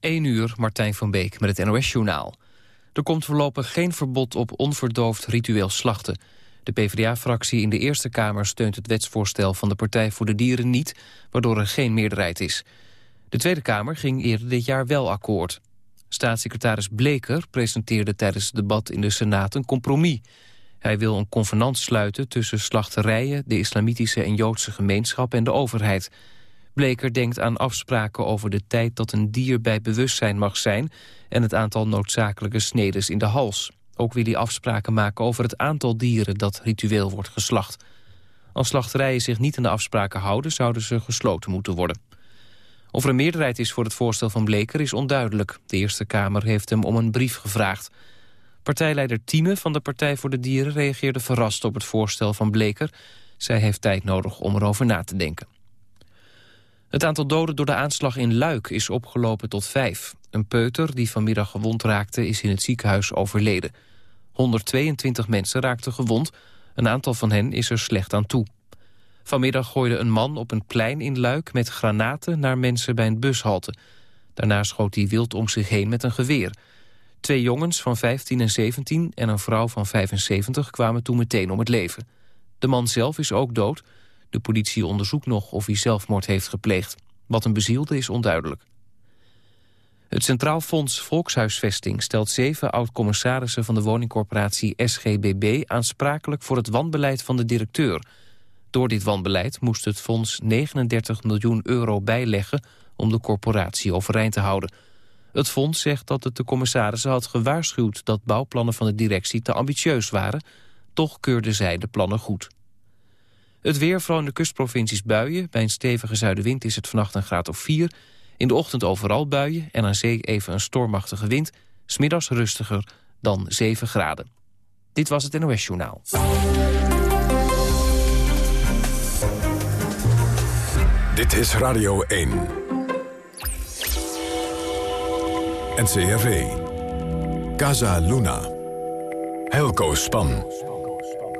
1 uur, Martijn van Beek met het NOS-journaal. Er komt voorlopig geen verbod op onverdoofd ritueel slachten. De PvdA-fractie in de Eerste Kamer steunt het wetsvoorstel van de Partij voor de Dieren niet, waardoor er geen meerderheid is. De Tweede Kamer ging eerder dit jaar wel akkoord. Staatssecretaris Bleker presenteerde tijdens het debat in de Senaat een compromis. Hij wil een convenant sluiten tussen slachterijen, de islamitische en joodse gemeenschap en de overheid. Bleker denkt aan afspraken over de tijd dat een dier bij bewustzijn mag zijn... en het aantal noodzakelijke snedes in de hals. Ook wil hij afspraken maken over het aantal dieren dat ritueel wordt geslacht. Als slachterijen zich niet aan de afspraken houden... zouden ze gesloten moeten worden. Of er een meerderheid is voor het voorstel van Bleker is onduidelijk. De Eerste Kamer heeft hem om een brief gevraagd. Partijleider Tieme van de Partij voor de Dieren reageerde verrast op het voorstel van Bleker. Zij heeft tijd nodig om erover na te denken. Het aantal doden door de aanslag in Luik is opgelopen tot vijf. Een peuter die vanmiddag gewond raakte is in het ziekenhuis overleden. 122 mensen raakten gewond. Een aantal van hen is er slecht aan toe. Vanmiddag gooide een man op een plein in Luik met granaten naar mensen bij een bushalte. Daarna schoot hij wild om zich heen met een geweer. Twee jongens van 15 en 17 en een vrouw van 75 kwamen toen meteen om het leven. De man zelf is ook dood. De politie onderzoekt nog of hij zelfmoord heeft gepleegd. Wat een bezielde is onduidelijk. Het Centraal Fonds Volkshuisvesting stelt zeven oud-commissarissen van de woningcorporatie SGBB aansprakelijk voor het wanbeleid van de directeur. Door dit wanbeleid moest het fonds 39 miljoen euro bijleggen om de corporatie overeind te houden. Het fonds zegt dat het de commissarissen had gewaarschuwd dat bouwplannen van de directie te ambitieus waren. Toch keurde zij de plannen goed. Het weer, vooral in de kustprovincies buien. Bij een stevige zuidenwind is het vannacht een graad of 4. In de ochtend overal buien en aan zee even een stormachtige wind. Smiddags rustiger dan 7 graden. Dit was het NOS Journaal. Dit is Radio 1. NCRV. Casa Luna. Helco Span.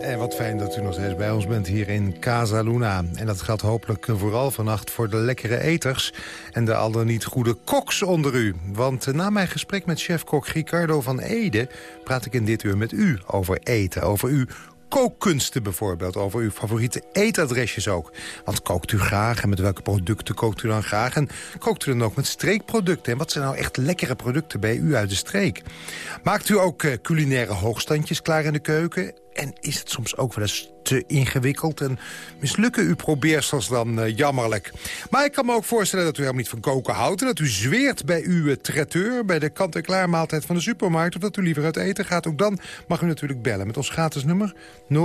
En wat fijn dat u nog steeds bij ons bent hier in Casa Luna. En dat geldt hopelijk vooral vannacht voor de lekkere eters... en de al dan niet goede koks onder u. Want na mijn gesprek met chef-kok Ricardo van Ede... praat ik in dit uur met u over eten, over uw kookkunsten bijvoorbeeld. Over uw favoriete eetadresjes ook. Want kookt u graag en met welke producten kookt u dan graag? En kookt u dan ook met streekproducten? En wat zijn nou echt lekkere producten bij u uit de streek? Maakt u ook uh, culinaire hoogstandjes klaar in de keuken? En is het soms ook wel eens te ingewikkeld? En mislukken uw probeersels dan uh, jammerlijk? Maar ik kan me ook voorstellen dat u helemaal niet van koken houdt... en dat u zweert bij uw uh, traiteur, bij de kant-en-klaar maaltijd van de supermarkt... of dat u liever uit eten gaat. Ook dan mag u natuurlijk bellen met ons gratis nummer 0800-1121.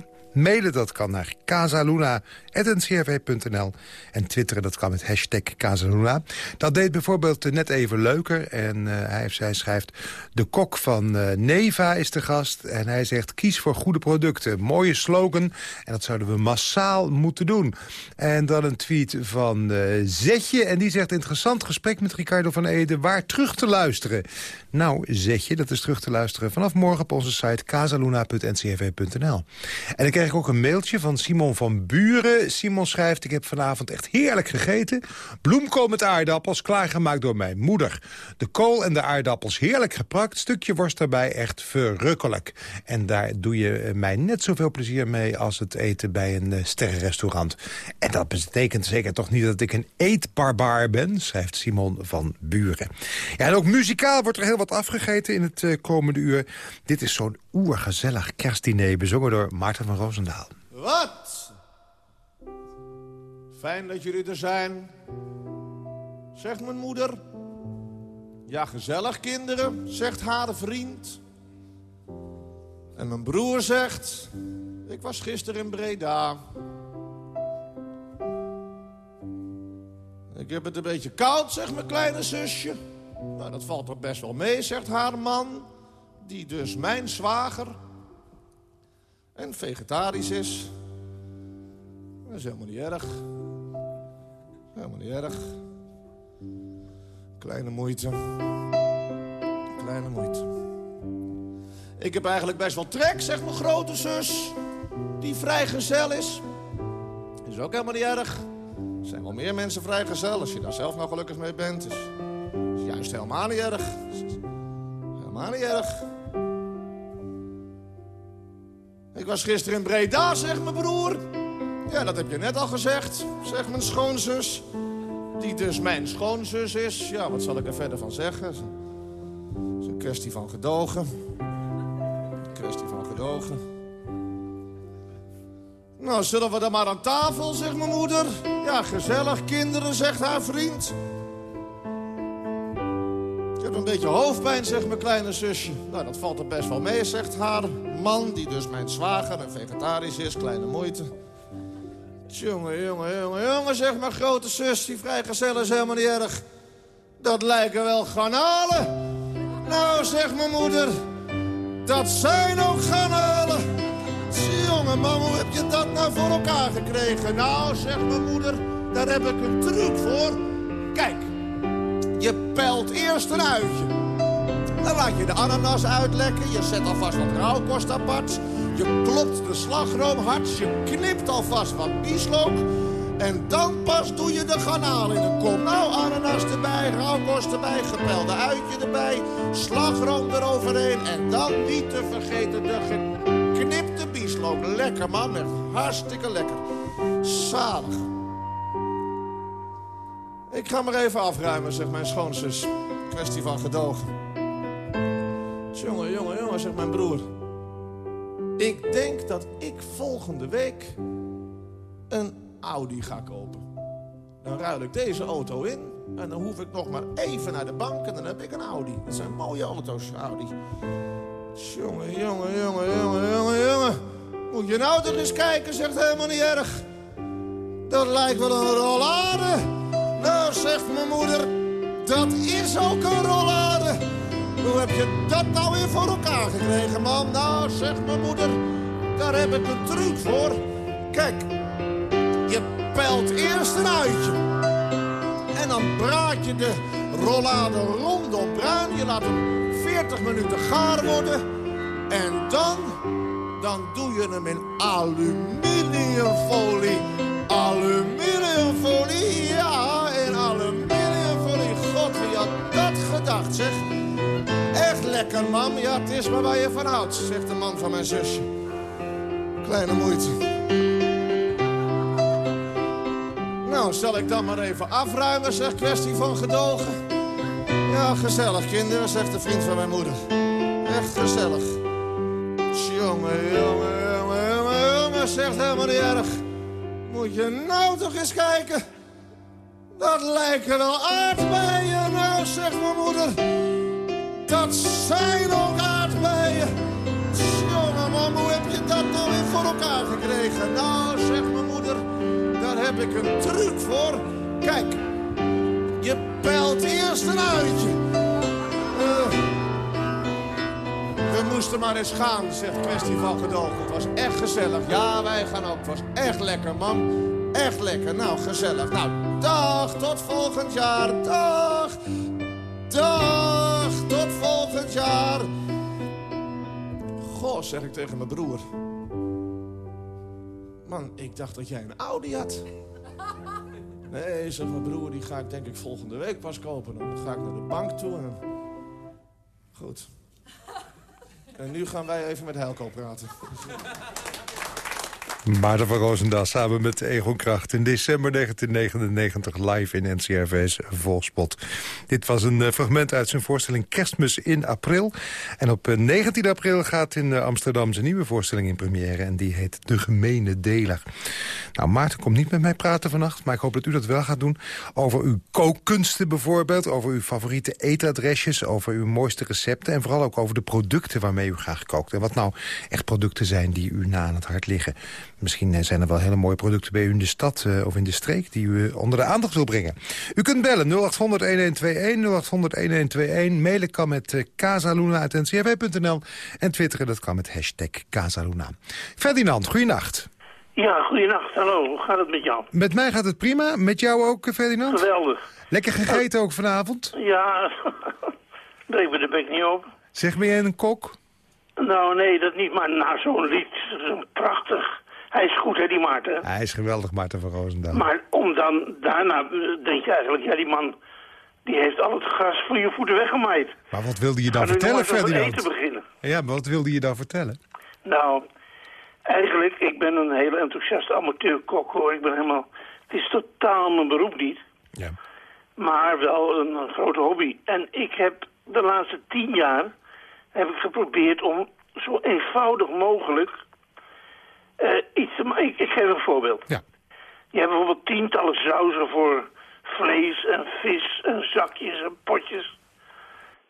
0800-1121. Mailen dat kan naar casaluna.ncrv.nl. En twitteren dat kan met hashtag Casaluna. Dat deed bijvoorbeeld net even leuker. En uh, hij, zij schrijft... De kok van uh, Neva is de gast. En hij zegt, kies voor goede producten. Mooie slogan. En dat zouden we massaal moeten doen. En dan een tweet van uh, Zetje. En die zegt, interessant gesprek met Ricardo van Ede. Waar terug te luisteren? Nou, Zetje, dat is terug te luisteren vanaf morgen op onze site casaluna.ncrv.nl. En ik kreeg ik ook een mailtje van Simon van Buren. Simon schrijft, ik heb vanavond echt heerlijk gegeten. Bloemkool met aardappels, klaargemaakt door mijn moeder. De kool en de aardappels heerlijk geprakt. Stukje worst daarbij echt verrukkelijk. En daar doe je mij net zoveel plezier mee... als het eten bij een uh, sterrenrestaurant. En dat betekent zeker toch niet dat ik een eetbarbaar ben... schrijft Simon van Buren. Ja, en ook muzikaal wordt er heel wat afgegeten in het uh, komende uur. Dit is zo'n oergezellig kerstdiner bezongen door Maarten van Roos. Wat? Fijn dat jullie er zijn. Zegt mijn moeder. Ja, gezellig kinderen, zegt haar vriend. En mijn broer zegt... Ik was gisteren in Breda. Ik heb het een beetje koud, zegt mijn kleine zusje. Nou, dat valt toch best wel mee, zegt haar man. Die dus mijn zwager en vegetarisch is. Dat is helemaal niet erg. Helemaal niet erg. Kleine moeite. Kleine moeite. Ik heb eigenlijk best wel trek, zegt mijn grote zus. Die vrijgezel is. Is ook helemaal niet erg. Er zijn wel meer mensen vrijgezel als je daar zelf nou gelukkig mee bent. Is, is juist helemaal niet erg. Helemaal niet erg. Ik was gisteren in Breda, zegt mijn broer. Ja, dat heb je net al gezegd, zegt mijn schoonzus. Die dus mijn schoonzus is. Ja, wat zal ik er verder van zeggen? Het is een kwestie van gedogen. Een kwestie van gedogen. Nou, zullen we dan maar aan tafel, zegt mijn moeder. Ja, gezellig, kinderen, zegt haar vriend. Heb een beetje hoofdpijn, zegt mijn kleine zusje. Nou, dat valt er best wel mee, zegt haar man... die dus mijn zwager en vegetarisch is, kleine moeite. Jongen, jongen, jongen, jongen, zegt mijn grote zus... die vrijgezel is helemaal niet erg. Dat lijken wel garnalen. Nou, zegt mijn moeder... dat zijn ook garnalen. Jongen, man, hoe heb je dat nou voor elkaar gekregen? Nou, zegt mijn moeder, daar heb ik een truc voor. Kijk, je pelt eerst een uitje. Dan laat je de ananas uitlekken. Je zet alvast wat rauwkost apart. Je klopt de slagroom hard. Je knipt alvast wat bieslook. En dan pas doe je de garnaal in een kom. Nou, ananas erbij, rauwkost erbij, gepelde uitje erbij. Slagroom eroverheen. En dan niet te vergeten de geknipte bieslook. Lekker man, hartstikke lekker. Zalig. Ik ga maar even afruimen, zegt mijn schoonzus. Kwestie van gedogen. Jongen, jongen, jongen, zegt mijn broer. Ik denk dat ik volgende week een Audi ga kopen. Dan ruil ik deze auto in en dan hoef ik nog maar even naar de bank en dan heb ik een Audi. Dat zijn mooie auto's, Audi. Jongen, jongen, jongen, jongen, jongen, jongen. Moet je nou toch eens kijken, zegt helemaal niet erg. Dat lijkt wel een rollade. Nou, zegt mijn moeder, dat is ook een rollade. Hoe heb je dat nou weer voor elkaar gekregen, man? Nou, zegt mijn moeder, daar heb ik een truc voor. Kijk, je pelt eerst een uitje. En dan braad je de rollade rondom bruin. Je laat hem 40 minuten gaar worden. En dan, dan doe je hem in aluminiumfolie. Aluminiumfolie, lekker, mam. Ja, het is maar waar je van houdt, zegt de man van mijn zusje. Kleine moeite. Nou, zal ik dan maar even afruimen, zegt kwestie van gedogen. Ja, gezellig, kinderen, zegt de vriend van mijn moeder. Echt gezellig. Jongen, jongen, jongen, jongen, zegt helemaal niet erg. Moet je nou toch eens kijken? Dat lijken wel aardbeien, nou, zegt mijn moeder. Dat zijn ook aardbeien. Jongen, man, hoe heb je dat nou weer voor elkaar gekregen? Nou, zegt mijn moeder, daar heb ik een truc voor. Kijk, je pelt eerst een uitje. Uh, we moesten maar eens gaan, zegt kwestie van gedogen. Het was echt gezellig. Ja, wij gaan ook. Het was echt lekker, man. Echt lekker. Nou, gezellig. Nou, dag, tot volgend jaar. Dag, dag, tot volgend jaar. Goh, zeg ik tegen mijn broer. Man, ik dacht dat jij een Audi had. Nee, zegt mijn broer, die ga ik denk ik volgende week pas kopen. Dan ga ik naar de bank toe en... Goed. En nu gaan wij even met Helco praten. Maarten van Roosendaal samen met Egon Kracht in december 1999 live in NCRV's Volspot. Dit was een eh, fragment uit zijn voorstelling Kerstmis in april. En op 19 april gaat in Amsterdam zijn nieuwe voorstelling in première en die heet De Gemene Deler. Nou, Maarten komt niet met mij praten vannacht, maar ik hoop dat u dat wel gaat doen. Over uw kookkunsten bijvoorbeeld, over uw favoriete eetadresjes, over uw mooiste recepten en vooral ook over de producten waarmee u graag kookt. En wat nou echt producten zijn die u na aan het hart liggen. Misschien zijn er wel hele mooie producten bij u in de stad uh, of in de streek... die u onder de aandacht wil brengen. U kunt bellen 0800-1121, 0800-1121. Mailen kan met uh, casaluna.ncrw.nl. En twitteren dat kan met hashtag Casaluna. Ferdinand, goeienacht. Ja, goeienacht. Hallo, hoe gaat het met jou? Met mij gaat het prima. Met jou ook, Ferdinand? Geweldig. Lekker gegeten ook vanavond? Ja, breek me de bek niet op. Zeg, ben jij een kok? Nou, nee, dat niet, maar na zo'n lied, zo'n prachtig Hij is goed, hè, die Maarten. Hij is geweldig, Maarten van Roosendaal. Maar om dan daarna, denk je eigenlijk, ja, die man... die heeft al het gras voor je voeten weggemaaid. Maar wat wilde je dan vertellen, Ferdinand? eten beginnen. Ja, maar wat wilde je dan vertellen? Nou, eigenlijk, ik ben een hele enthousiaste amateurkok, hoor. Ik ben helemaal... Het is totaal mijn beroep niet. Ja. maar wel een, grote hobby. En ik heb de laatste tien jaar heb ik geprobeerd om zo eenvoudig mogelijk iets te maken. Ik, ik geef een voorbeeld. Ja. Je hebt bijvoorbeeld tientallen sauzen voor vlees en vis en zakjes en potjes.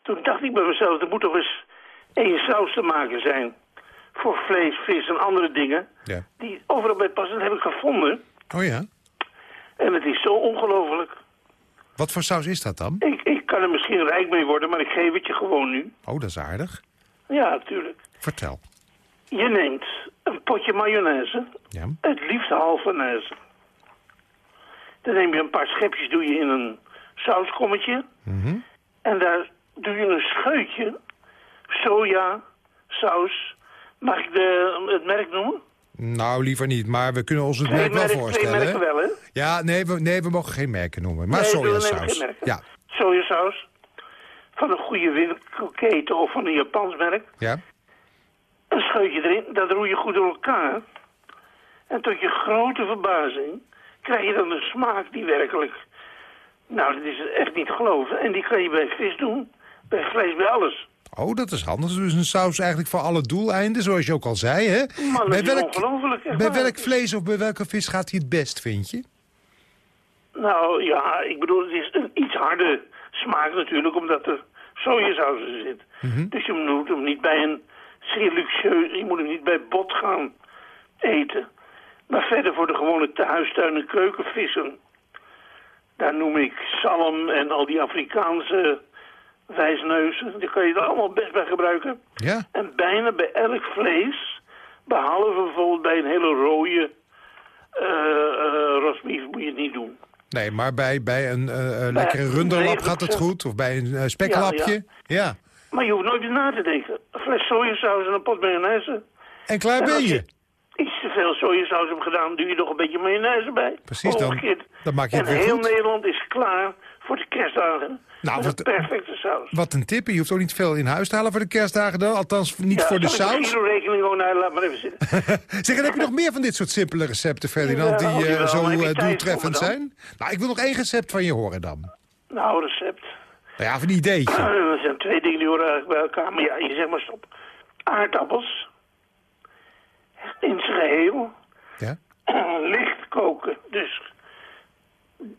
Toen dacht ik bij mezelf, er moet toch eens één saus te maken zijn. Voor vlees, vis en andere dingen. Ja. Die overal bij passen, dat heb ik gevonden. Oh ja? En het is zo ongelooflijk. Wat voor saus is dat dan? Ik, ik kan er misschien rijk mee worden, maar ik geef het je gewoon nu. Oh, dat is aardig. Ja, natuurlijk. Vertel. Je neemt een potje mayonaise, Ja. het liefst halve mayonaise. Dan neem je een paar schepjes, doe je in een sauskommetje. Mhm. En daar doe je een scheutje soja, saus. Mag ik de, het merk noemen? Nou, liever niet, maar we kunnen ons het merk wel twee voorstellen. merken wel, hè? Ja, nee we, nee, we mogen geen merken noemen. Maar Nee, sojasaus. Ja, Sojasaus. Van een goede winkelketen of van een Japans merk. ja. Een scheutje erin, dat roei je goed door elkaar. En tot je grote verbazing krijg je dan een smaak die werkelijk... Nou, dat is echt niet geloven. En die kan je bij vis doen, bij vlees, bij alles. Oh, dat is handig. Dus een saus eigenlijk voor alle doeleinden, zoals je ook al zei, hè? Man, dat bij is welk, bij waar. welk vlees of bij welke vis gaat hij het best, vind je? Nou ja, ik bedoel, het is een iets harde smaak natuurlijk, omdat er sojasaus in zit. Mhm. Dus je moet hem niet bij een zeer luxueus, je moet hem niet bij bot gaan eten. Maar verder voor de gewone huistuin- en keukenvissen, daar noem ik zalm en al die Afrikaanse wijsneuzen, daar kan je er allemaal best bij gebruiken. Ja? En bijna bij elk vlees, behalve bijvoorbeeld bij een hele rode eh, rosbief, moet je het niet doen. Nee, maar bij, bij een eh, eh, lekkere runderlap gaat het 9%. goed. Of bij een speklapje. Ja, Maar je hoeft nooit meer na te denken. Een fles sojasaus en een pot mayonaise. En klaar En ben je. iets te veel sojasaus hebt gedaan, doe je nog een beetje mayonaise bij. Precies, dan- dan maak je het en weer heel goed. Nederland is klaar voor de kerstdagen. Nou, wat- een perfecte saus. Wat een tip. Je hoeft ook niet veel in huis te halen voor de kerstdagen dan. Althans, niet Ja, voor de saus. rekening gewoon naar, laat maar even zitten. Zeg, en heb je nog meer van dit soort simpele recepten, Ferdinand, Ja, die eh, zo eh, doeltreffend zijn? Nou, ik wil nog één recept van je horen dan. nou, recept. Nou ja, of een ideetje. Er zijn twee dingen die horen eigenlijk bij elkaar. Maar ja, je zegt maar stop. Aardappels. In zijn geheel. Ja? licht koken. Dus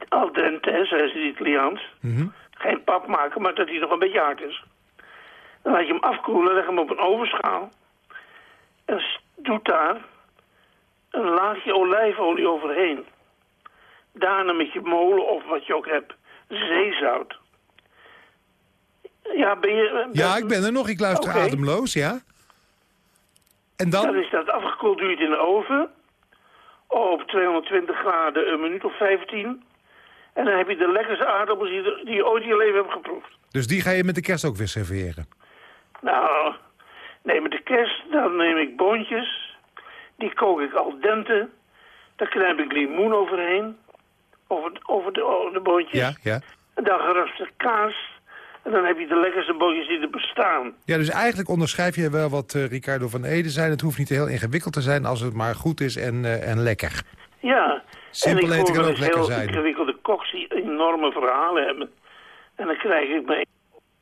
al dente, hè, zei ze Italiaans. Mhm. Geen pap maken, maar dat hij nog een beetje hard is. Dan laat je hem afkoelen, leg hem op een ovenschaal. En s- doe daar een laagje olijfolie overheen. Daarna met je molen of wat je ook hebt, zeezout. Ja, ben je... ben- Ja, ik ben er nog. Ik luister ademloos, ja. En Dan dan? is dat afgekoeld, doe je het in de oven. Op 220 graden een minuut of 15. En dan heb je de lekkerste aardappels die, je- die je ooit in je leven hebt geproefd. Dus die ga je met de kerst ook weer serveren. Nou, nee, met de kerst, dan neem ik boontjes. Die kook ik al dente. Daar knijp ik limoen overheen. Over, over de, over de boontjes. Ja, ja. En dan geraspte kaas. En dan heb je de lekkerste boontjes die er bestaan. Ja, dus eigenlijk onderschrijf je wel wat eh, Ricardo van Ede zei. Het hoeft niet heel ingewikkeld te zijn als het maar goed is en, eh, en lekker. Ja. Simpel en ik eten kan ook lekker heel zijn. ingewikkelde koks die enorme verhalen hebben. En dan krijg ik me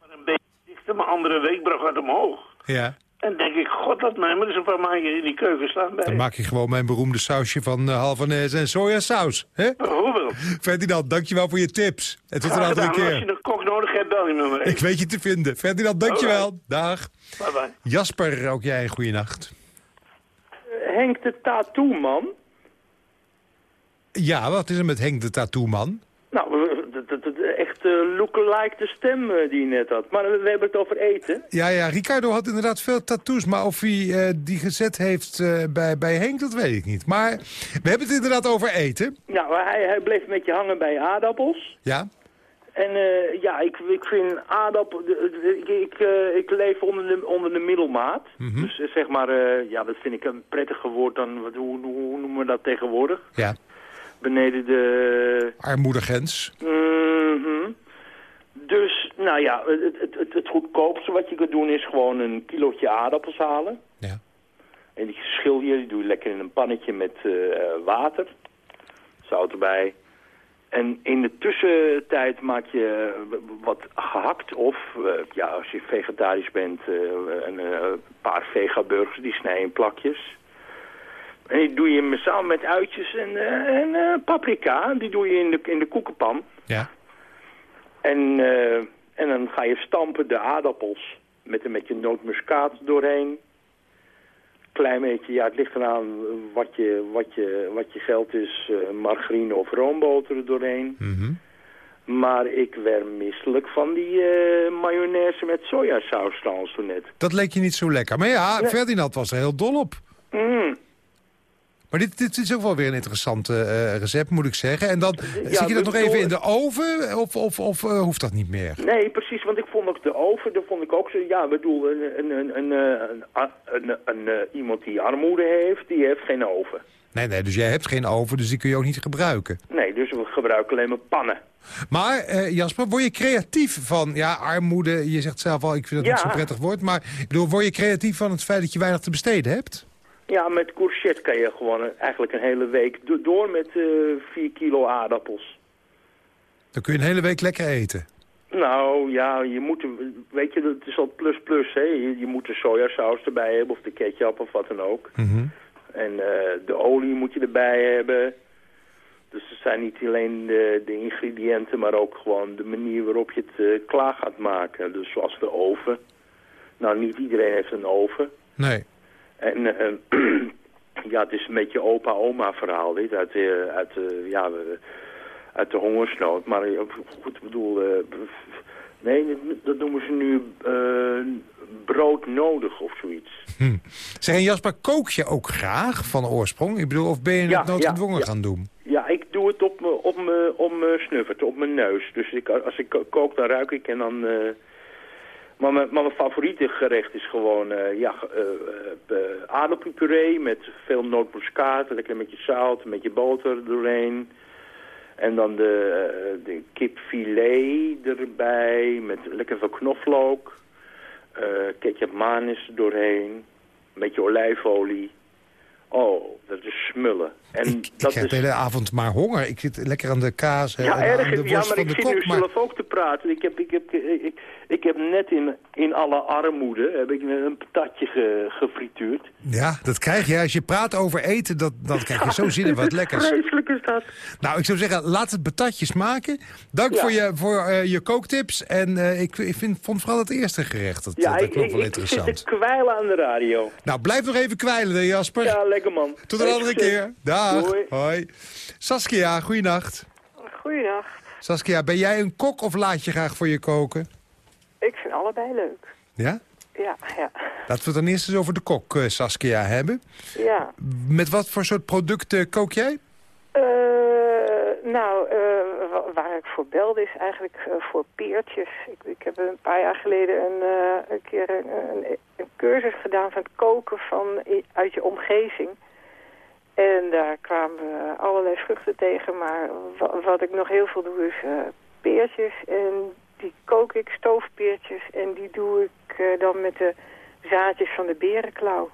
maar een beetje dichter mijn andere weekbrug uit omhoog. Ja. En denk ik, god dat mij maar eens een paar in die keuken staan bij. Dan maak je gewoon mijn beroemde sausje van uh, halvanese en sojasaus. hè? Bijvoorbeeld. Ferdinand, dankjewel voor je tips. En tot een andere gedaan. Als keer. je een kok nodig hebt, bel je me maar Ik weet je te vinden. Ferdinand, dankjewel. Dag. Bye bye. Jasper, ook jij een goede nacht. Henk de tattoo-man. Ja, wat is er met Henk de tattoo-man? Nou, uh, lookalike de stem eh, die je net had. Maar we, we hebben het over eten. Ja, ja, Ricardo had inderdaad veel tattoos. Maar of hij eh, die gezet heeft eh, bij, bij Henk, dat weet ik niet. Maar we hebben het inderdaad over eten. Nou, hij, hij bleef met je hangen bij aardappels. Ja, En ja, ik, ik vind aardappel... de- de- Ik, ik, ik leef onder de, onder de middelmaat. Dus eh, zeg maar, ja, dat vind ik een prettiger woord dan... Wat, hoe, hoe noemen we dat tegenwoordig? Ja, Beneden de... armoedegrens. Ja, het, het, het, het goedkoopste wat je kunt doen is gewoon een kilootje aardappels halen. Ja. En die schil je, die doe je lekker in een pannetje met eh, water. Zout erbij. En in de tussentijd maak je eh, wat gehakt of, eh, ja, als je vegetarisch bent, eh, een paar vegaburgers, die snij je in plakjes. En die doe je samen met uitjes en, en paprika, die doe je in de, in de koekenpan. Ja. En, en dan ga je stampen de aardappels met een beetje nootmuskaat doorheen. Klein beetje, ja, het ligt eraan wat je, wat je, wat je geld is, eh, margarine of roomboter er doorheen. Mhm. Maar ik werd misselijk van die eh, mayonaise met sojasaus trouwens toen net. Dat leek je niet zo lekker. Maar ja, Ferdinand was er heel dol op. Mm. Maar dit, dit is ook wel weer een interessant eh, recept, moet ik zeggen. En dan zit je dat nog bedoel- even in de oven of, of, of eh, hoeft dat niet meer? Nee, precies, want ik vond ook de oven, dat vond ik ook zo, ja, ik bedoel, een, een, een, een, een, een, een, een, eh, iemand die armoede heeft, die heeft geen oven. Nee, nee, dus jij hebt geen oven, dus die kun je ook niet gebruiken. Nee, dus we gebruiken alleen maar pannen. Maar eh, Jasper, word je creatief van, ja, armoede, je zegt zelf al, ik vind Ja. niet zo'n prettig woord, maar ik bedoel, word je creatief van het feit dat je weinig te besteden hebt? Ja, met courgette kan je gewoon een- eigenlijk een hele week do- door met eh 4 kilo aardappels. Dan kun je een hele week lekker eten. Nou ja, je moet, weet je, dat is al plus plus, hè. Je, je moet de sojasaus erbij hebben of de ketchup of wat dan ook. Mhm. En eh, de olie moet je erbij hebben. Dus het zijn niet alleen de, de ingrediënten, maar ook gewoon de manier waarop je het eh, klaar gaat maken. Dus zoals de oven. Nou, niet iedereen heeft een oven. Nee. En eh, ja, het is een beetje opa-oma verhaal dit, uit, de, uit, de, ja, uit de hongersnood. Maar eh, goed, ik bedoel, eh, nee, dat- noemen ze nu eh, brood nodig of zoiets. Hm. Zeg, en Jasper, kook je ook graag van oorsprong? Ik bedoel, of ben je Ja, het noodgedwongen ja, gaan doen? Ja, ik doe het op me, op snuffert, op mijn neus. Dus ik, als ik ko- kook, dan ruik ik en dan... eh, maar, mijn, mijn favoriete gerecht is gewoon eh, ja, eh, eh, aardappelpuree met veel nootmuskaat. Lekker met je zout, met je boter doorheen. En dan de, de kipfilet erbij met lekker veel knoflook. ketchup manis doorheen. Een beetje olijfolie. Oh, dat is smullen. En Ik, ik is... de hele avond maar honger. Ik zit lekker aan de kaas eh, Ja, en aan de Ja, worst maar van ik zit nu. Maar zelf ook te praten. Ik heb, ik heb, ik, ik heb net in, in alle armoede heb ik een patatje ge, gefrituurd. ja, dat krijg je. Als je praat over eten, dat, dan krijg je zo zin in wat lekkers. Vreselijk is dat. Nou, ik zou zeggen, laat het patatjes maken. Dank Ja. voor, je, voor eh, je kooktips. En eh, ik, ik vind, vond vooral het eerste gerecht. Dat, Ja, dat ik, ik, wel ik zit interessant. te kwijlen aan de radio. Nou, blijf nog even kwijlen, Jasper. Ja, lekker man. Tot een andere keer. Dag. Doei. Hoi. Saskia, goeienacht. Goeiedag. Saskia, ben jij een kok of laat je graag voor je koken? Ik vind allebei leuk. Ja? Ja, ja. Laten we het dan eerst eens over de kok, eh, Saskia, hebben. Ja. Met wat voor soort producten kook jij? Eh, nou, eh, wa- waar ik voor belde is eigenlijk voor peertjes. Ik, ik heb een paar jaar geleden een, eh, een keer een, een, een cursus gedaan van het koken van, uit je omgeving. En daar kwamen we allerlei vruchten tegen, maar wa- wat ik nog heel veel doe is eh, peertjes. En die kook ik, stoofpeertjes, en die doe ik eh, dan met de zaadjes van de berenklauw.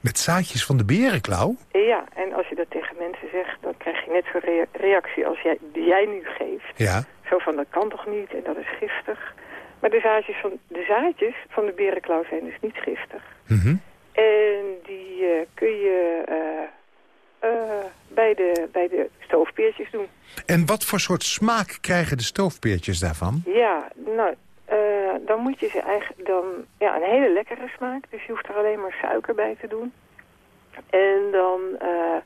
Met zaadjes van de berenklauw? Ja, en als je dat tegen mensen zegt, dan krijg je net zo'n rea- reactie als jij, die jij nu geeft. Ja. Zo van, dat kan toch niet en dat is giftig. Maar de zaadjes van de, zaadjes van de berenklauw zijn dus niet giftig. Mhm. En die eh, kun je bij, de, bij de stoofpeertjes doen. En wat voor soort smaak krijgen de stoofpeertjes daarvan? Ja, nou, eh, dan moet je ze eigenlijk dan... Ja, een hele lekkere smaak. Dus je hoeft er alleen maar suiker bij te doen. En dan... eh,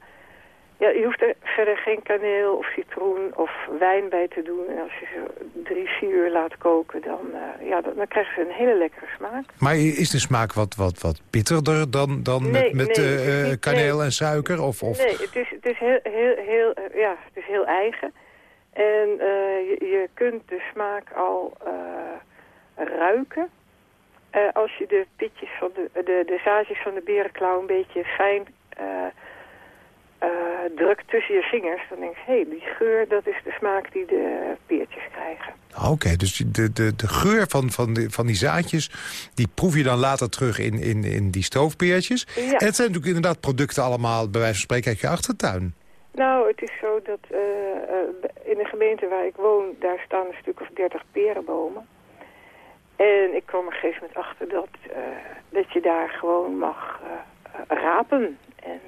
ja, je hoeft er verder geen kaneel of citroen of wijn bij te doen. En als je ze drie, vier uur laat koken, dan, eh, ja, dan, dan krijgen ze een hele lekkere smaak. Maar is de smaak wat, wat, wat bitterder dan, dan Nee, met, met nee, eh, kaneel nee. en suiker? Of, of... Nee, het is, het is heel, heel, heel, eh, ja, het is heel eigen. En je, je kunt de smaak al ruiken. Als je de pitjes van de, de, de zaadjes van de berenklauw een beetje fijn eh, drukt tussen je vingers, dan denk je, hé, hey, die geur, dat is de smaak die de peertjes krijgen. Oké, dus de, de, de geur van, van, die, van die zaadjes... die proef je dan later terug in, in, in die stoofpeertjes. Ja. En het zijn natuurlijk inderdaad producten allemaal... bij wijze van spreken uit je achtertuin. Nou, het is zo dat eh, eh, in de gemeente waar ik woon, daar staan een stuk of dertig perenbomen. En ik kwam er een gegeven moment achter dat, dat je daar gewoon mag rapen. En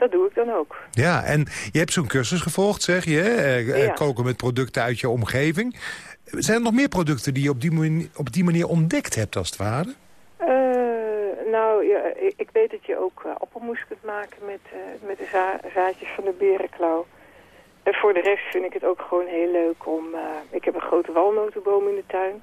dat doe ik dan ook. Ja, en je hebt zo'n cursus gevolgd, zeg je. Eh, eh, Ja. Koken met producten uit je omgeving. Zijn er nog meer producten die je op die manier, op die manier ontdekt hebt, als het ware? Eh, nou, ja, ik, weet dat je ook appelmoes kunt maken met, met de za- zaadjes van de berenklauw. En voor de rest vind ik het ook gewoon heel leuk om... ik heb een grote walnotenboom in de tuin.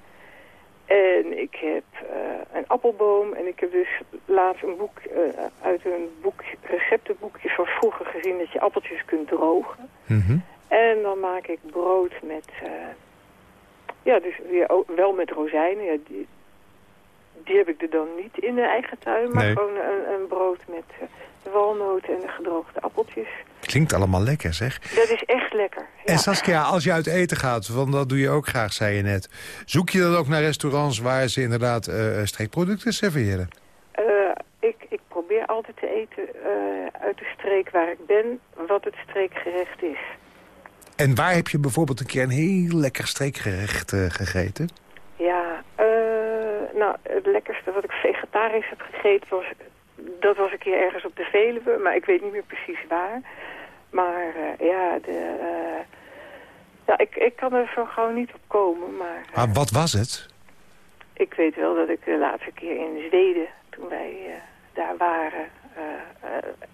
En ik heb eh, een appelboom. En ik heb dus laatst een boek eh, uit een boek, receptenboekje van vroeger gezien... dat je appeltjes kunt drogen. Mhm. En dan maak ik brood met... eh, ja, dus weer ook wel met rozijnen. Ja, die, die heb ik er dan niet in de eigen tuin. Maar Nee. gewoon een, een brood met walnoten en de gedroogde appeltjes. Klinkt allemaal lekker, zeg. Dat is echt lekker. Ja. En Saskia, als je uit eten gaat, want dat doe je ook graag, zei je net. Zoek je dan ook naar restaurants waar ze inderdaad eh, streekproducten serveren? Eh, ik, ik probeer altijd te eten eh, uit de streek waar ik ben, wat het streekgerecht is. En waar heb je bijvoorbeeld een keer een heel lekker streekgerecht gegeten? Ja, nou, het lekkerste wat ik vegetarisch heb gegeten was... Dat was een keer ergens op de Veluwe, maar ik weet niet meer precies waar. Maar eh, ja, de, eh, ja ik, ik kan er zo gauw niet op komen. Maar Maar wat was het? ik weet wel dat ik de laatste keer in Zweden, toen wij daar waren...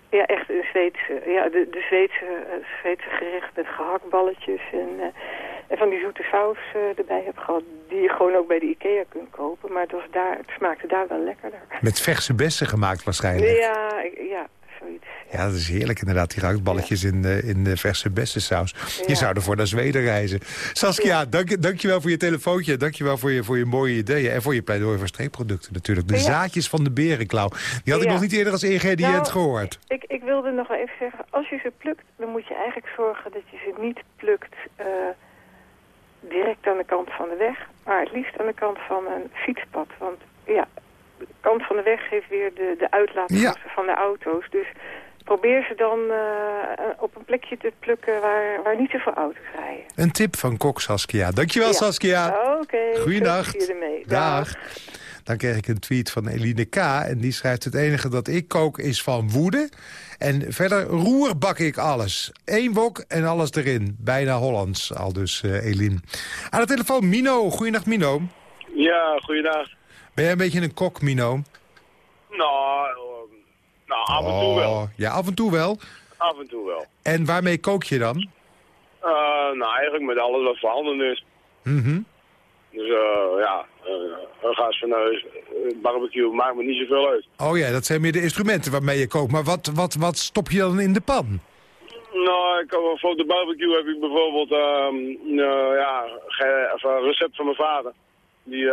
ja, echt een Zweedse, ja, de, de Zweedse, Zweedse gerecht met gehaktballetjes en, en van die zoete saus erbij heb gehad. Die je gewoon ook bij de Ikea kunt kopen. Maar het, was daar, het smaakte daar wel lekkerder. Met verse bessen gemaakt waarschijnlijk. Ja, ja, zoiets. Ja, dat is heerlijk inderdaad, die gehaktballetjes in, de, in de verse bessensaus. Je Ja. zou ervoor naar Zweden reizen. Saskia, dank, je- dankjewel voor je telefoontje. Dankjewel voor je, voor je mooie ideeën. En voor je pleidooi voor streekproducten natuurlijk. De Ja. zaadjes van de berenklauw. Die had ik Ja. nog niet eerder als ingrediënt Nou, gehoord. Ik, ik wilde nog wel even zeggen, als je ze plukt, dan moet je eigenlijk zorgen dat je ze niet plukt eh, direct aan de kant van de weg, maar het liefst aan de kant van een fietspad. Want ja, de kant van de weg heeft weer de, de uitlaatgassen van de auto's. Dus probeer ze dan eh, op een plekje te plukken waar, waar niet zoveel auto's rijden. Een tip van kok Saskia. Dankjewel Ja. Saskia. Oké, plezier ermee. Dag. Dan kreeg ik een tweet van Eline K. En die schrijft... het enige dat ik kook is van woede. En verder roerbak ik alles. Eén wok en alles erin. Bijna Hollands, al dus eh Eline. Aan de telefoon Mino. Goeienacht Mino. Ja, goeiedag. Ben jij een beetje een kok, Mino? Nou, eh, nou af en toe wel. Oh, Ja, af en toe wel. Af en toe wel. En waarmee kook je dan? Eh, nou, eigenlijk met alles wat voorhanden is. Mhm. Dus eh, ja, eh, een gasfornuis, barbecue, maakt me niet zoveel uit. Oh ja, dat zijn meer de instrumenten waarmee je kookt. Maar wat, wat, wat stop je dan in de pan? Nou, ik, voor de barbecue heb ik bijvoorbeeld ehm, nou, ja, een recept van mijn vader. Die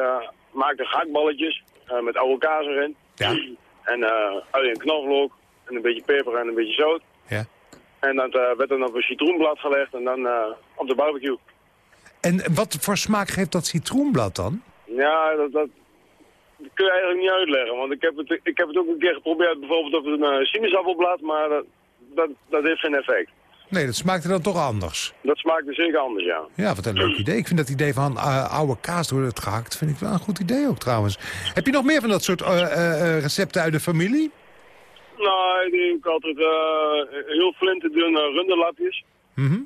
maakte gehaktballetjes eh, met oude kaas erin. Ja. En eh ui en knoflook en een beetje peper en een beetje zout. Ja. En dat eh, werd dan op een citroenblad gelegd en dan op de barbecue. En wat voor smaak geeft dat citroenblad dan? Ja, dat, dat, dat kun je eigenlijk niet uitleggen. Want ik heb het, ik heb het ook een keer geprobeerd bijvoorbeeld op een uh, sinaasappelblad, maar dat, dat, dat heeft geen effect. Nee, dat smaakte dan toch anders. Dat smaakte zeker anders, ja. Ja, wat een leuk idee. Ik vind dat idee van eh, oude kaas door het gehakt... vind ik wel een goed idee ook trouwens. Heb je nog meer van dat soort eh, eh, recepten uit de familie? Nou, ik denk altijd heel flinterdunne runderlapjes. Mhm.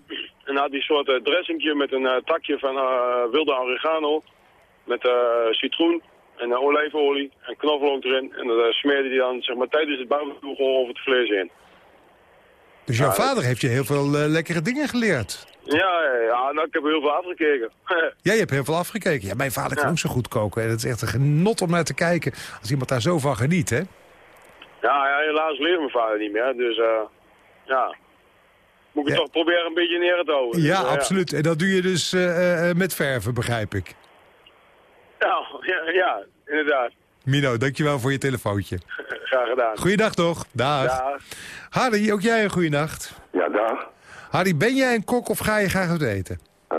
En dan had die soort dressingje met een takje van wilde oregano. Met citroen en olijfolie en knoflook erin. En dat smeerde hij dan zeg maar, tijdens het barbecue gewoon over het vlees in. Dus jouw ja, vader heeft je heel veel uh, lekkere dingen geleerd? Ja, ja, nou, ik heb heel veel afgekeken. ja, je hebt heel veel afgekeken. Ja, mijn vader kan ja. ook zo goed koken. En het is echt een genot om naar te kijken als iemand daar zo van geniet, hè? Ja, ja helaas leert mijn vader niet meer. Dus uh, ja, moet ik het toch proberen een beetje neer te houden. Ja, Dus, absoluut. En dat doe je dus eh, eh, met verven, begrijp ik. Ja, ja, ja, inderdaad. Mino, dankjewel voor je telefoontje. Graag gedaan. Goeiedag toch? Dag. Dag. Harry, ook jij een goede nacht. Ja, dag. Harry, ben jij een kok of ga je graag uit eten? Eh,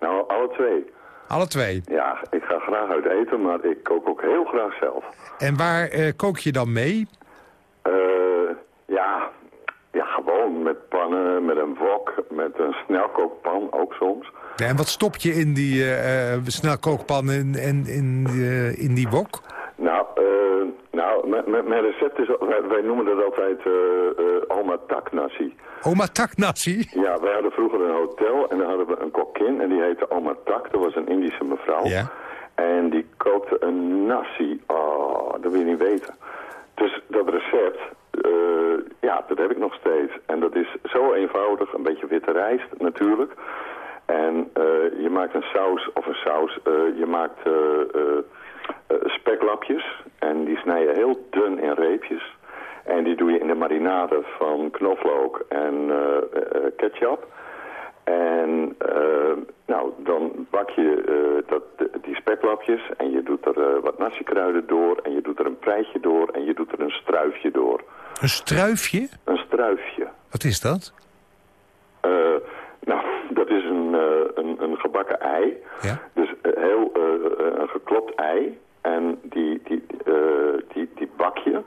nou, alle twee. Alle twee. Ja, ik ga graag uit eten, maar ik kook ook heel graag zelf. En waar eh, kook je dan mee? Eh, ja, ja, gewoon met pannen, met een wok, met een snelkookpan ook soms. En wat stop je in die eh, snelkookpan en, en in, eh, in die wok? Nou, nou mijn- recept is, wij, wij noemen dat altijd eh eh oma nasi. Ja, wij hadden vroeger een hotel en daar hadden we een kokkin en die heette oma tak. Dat was een Indische mevrouw. Ja. En die kookte een nasi. Oh, dat wil je niet weten. Dus dat recept, ja, dat heb ik nog steeds. En dat is zo eenvoudig, een beetje witte rijst natuurlijk. En eh, je maakt een saus, of een saus, eh, je maakt eh, speklapjes. En die snij je heel dun in reepjes. En die doe je in de marinade van knoflook en ketchup. En nou, dan bak je dat, die speklapjes en je doet er wat nasi-kruiden door... en je doet er een preitje door en je doet er een struifje door. Een struifje? Een struifje. Wat is dat? Nou, dat is een, eh, een, een gebakken ei. Ja. Dus eh, heel eh, een geklopt ei. En die, die, die, die bak je.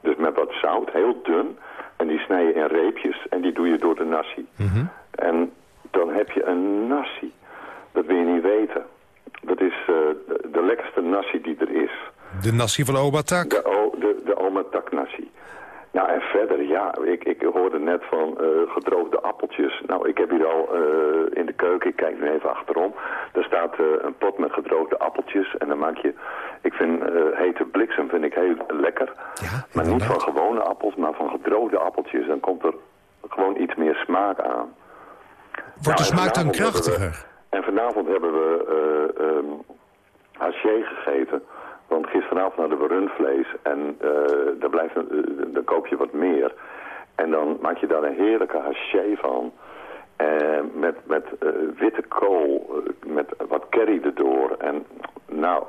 Dus met wat zout, heel dun. En die snij je in reepjes en die doe je door de nasi. En dan heb je een nasi. Dat wil je niet weten. Dat is de, de lekkerste nasi die er is. De nasi van oma tak? De, o, de, de nasi. Nou, en verder, ja, ik, ik hoorde net van eh, gedroogde appeltjes. Nou, ik heb hier al eh, in de keuken, ik kijk nu even achterom. Daar staat eh, een pot met gedroogde appeltjes. En dan maak je, ik vind hete bliksem vind ik heel lekker. Ja, maar niet van gewone appels, maar van gedroogde appeltjes. Dan komt er gewoon iets meer smaak aan. Wordt de Nou, smaak dan we- krachtiger? en vanavond hebben we eh ehm, haché gegeten. Want gisteravond hadden we rundvlees en eh daar blijft, eh, dan koop je wat meer. En dan maak je daar een heerlijke haché van. Eh, met met witte kool, met wat curry erdoor. En nou,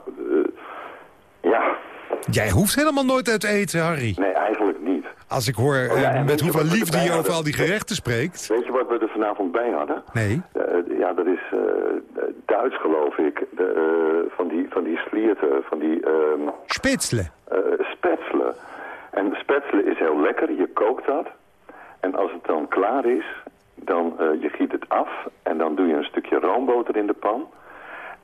ja, Jij hoeft helemaal nooit uit eten, Harry. nee eigenlijk niet. Als ik hoor Oh ja, met hoeveel liefde je over al die gerechten spreekt. Weet je wat we er vanavond bij hadden? Nee. Ja, dat is Duits geloof ik. De, eh, van die, van die slierten, van die ehm Spitsle. eh, spetselen. En spetselen is heel lekker, je kookt dat. En als het dan klaar is, dan eh, je giet het af. En dan doe je een stukje roomboter in de pan.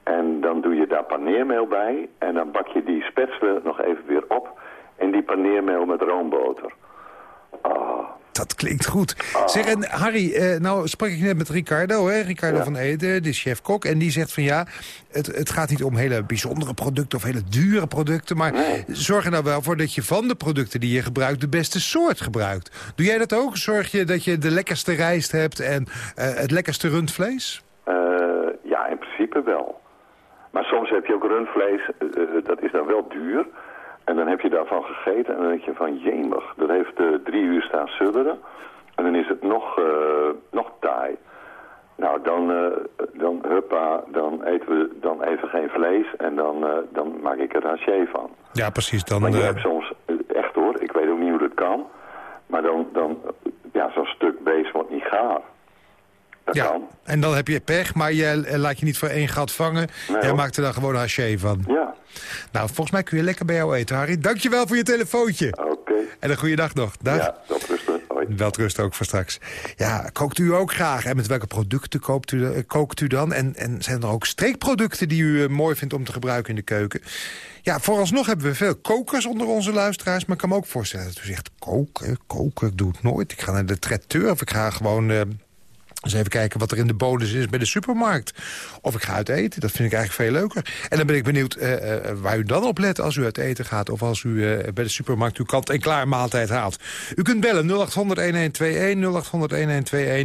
En dan doe je daar paneermeel bij. En dan bak je die spetselen nog even weer op. In die paneermeel met roomboter. Dat klinkt goed. Zeg, en Harry, eh, nou sprak ik net met Ricardo, hè? Ricardo Ja. van Ede, de chef-kok. En die zegt van ja, het, het gaat niet om hele bijzondere producten of hele dure producten. Maar Nee. zorg er nou wel voor dat je van de producten die je gebruikt de beste soort gebruikt. Doe jij dat ook? Zorg je dat je de lekkerste rijst hebt en eh, het lekkerste rundvlees? Eh, ja, in principe wel. Maar soms heb je ook rundvlees, dat is dan wel duur. En dan heb je daarvan gegeten en dan denk je van jemig. Dat heeft eh, drie uur staan sudderen. En dan is het nog, eh, nog taai. Nou, dan, eh, dan huppa, dan eten we dan even geen vlees en dan, eh, dan maak ik er haché van. Ja, precies. Dan, Maar je hebt soms, echt hoor, ik weet ook niet hoe dat kan. Maar dan, dan ja, zo'n stuk beest wordt niet gaar. Dat ja, kan. en dan heb je pech, maar je eh, laat je niet voor één gat vangen. Nee, Jij hoor. maakt er dan gewoon een haché van. Ja, Nou, volgens mij kun je lekker bij jou eten, Harry. Dankjewel voor je telefoontje. oké. En een goede dag nog. Dag. Ja. Hoi. Welterust ook voor straks. Ja, kookt u ook graag? En met welke producten koopt u, eh, kookt u dan? En, en zijn er ook streekproducten die u eh, mooi vindt om te gebruiken in de keuken? Ja, vooralsnog hebben we veel kokers onder onze luisteraars. Maar ik kan me ook voorstellen dat u zegt, koken, koken, ik doe het nooit. Ik ga naar de traiteur of ik ga gewoon... eens even kijken wat er in de bonus is bij de supermarkt. Of ik ga uit eten, dat vind ik eigenlijk veel leuker. En dan ben ik benieuwd eh, eh, waar u dan op let als u uit eten gaat... of als u eh, bij de supermarkt uw kant-en-klaar maaltijd haalt. U kunt bellen 0800-1121,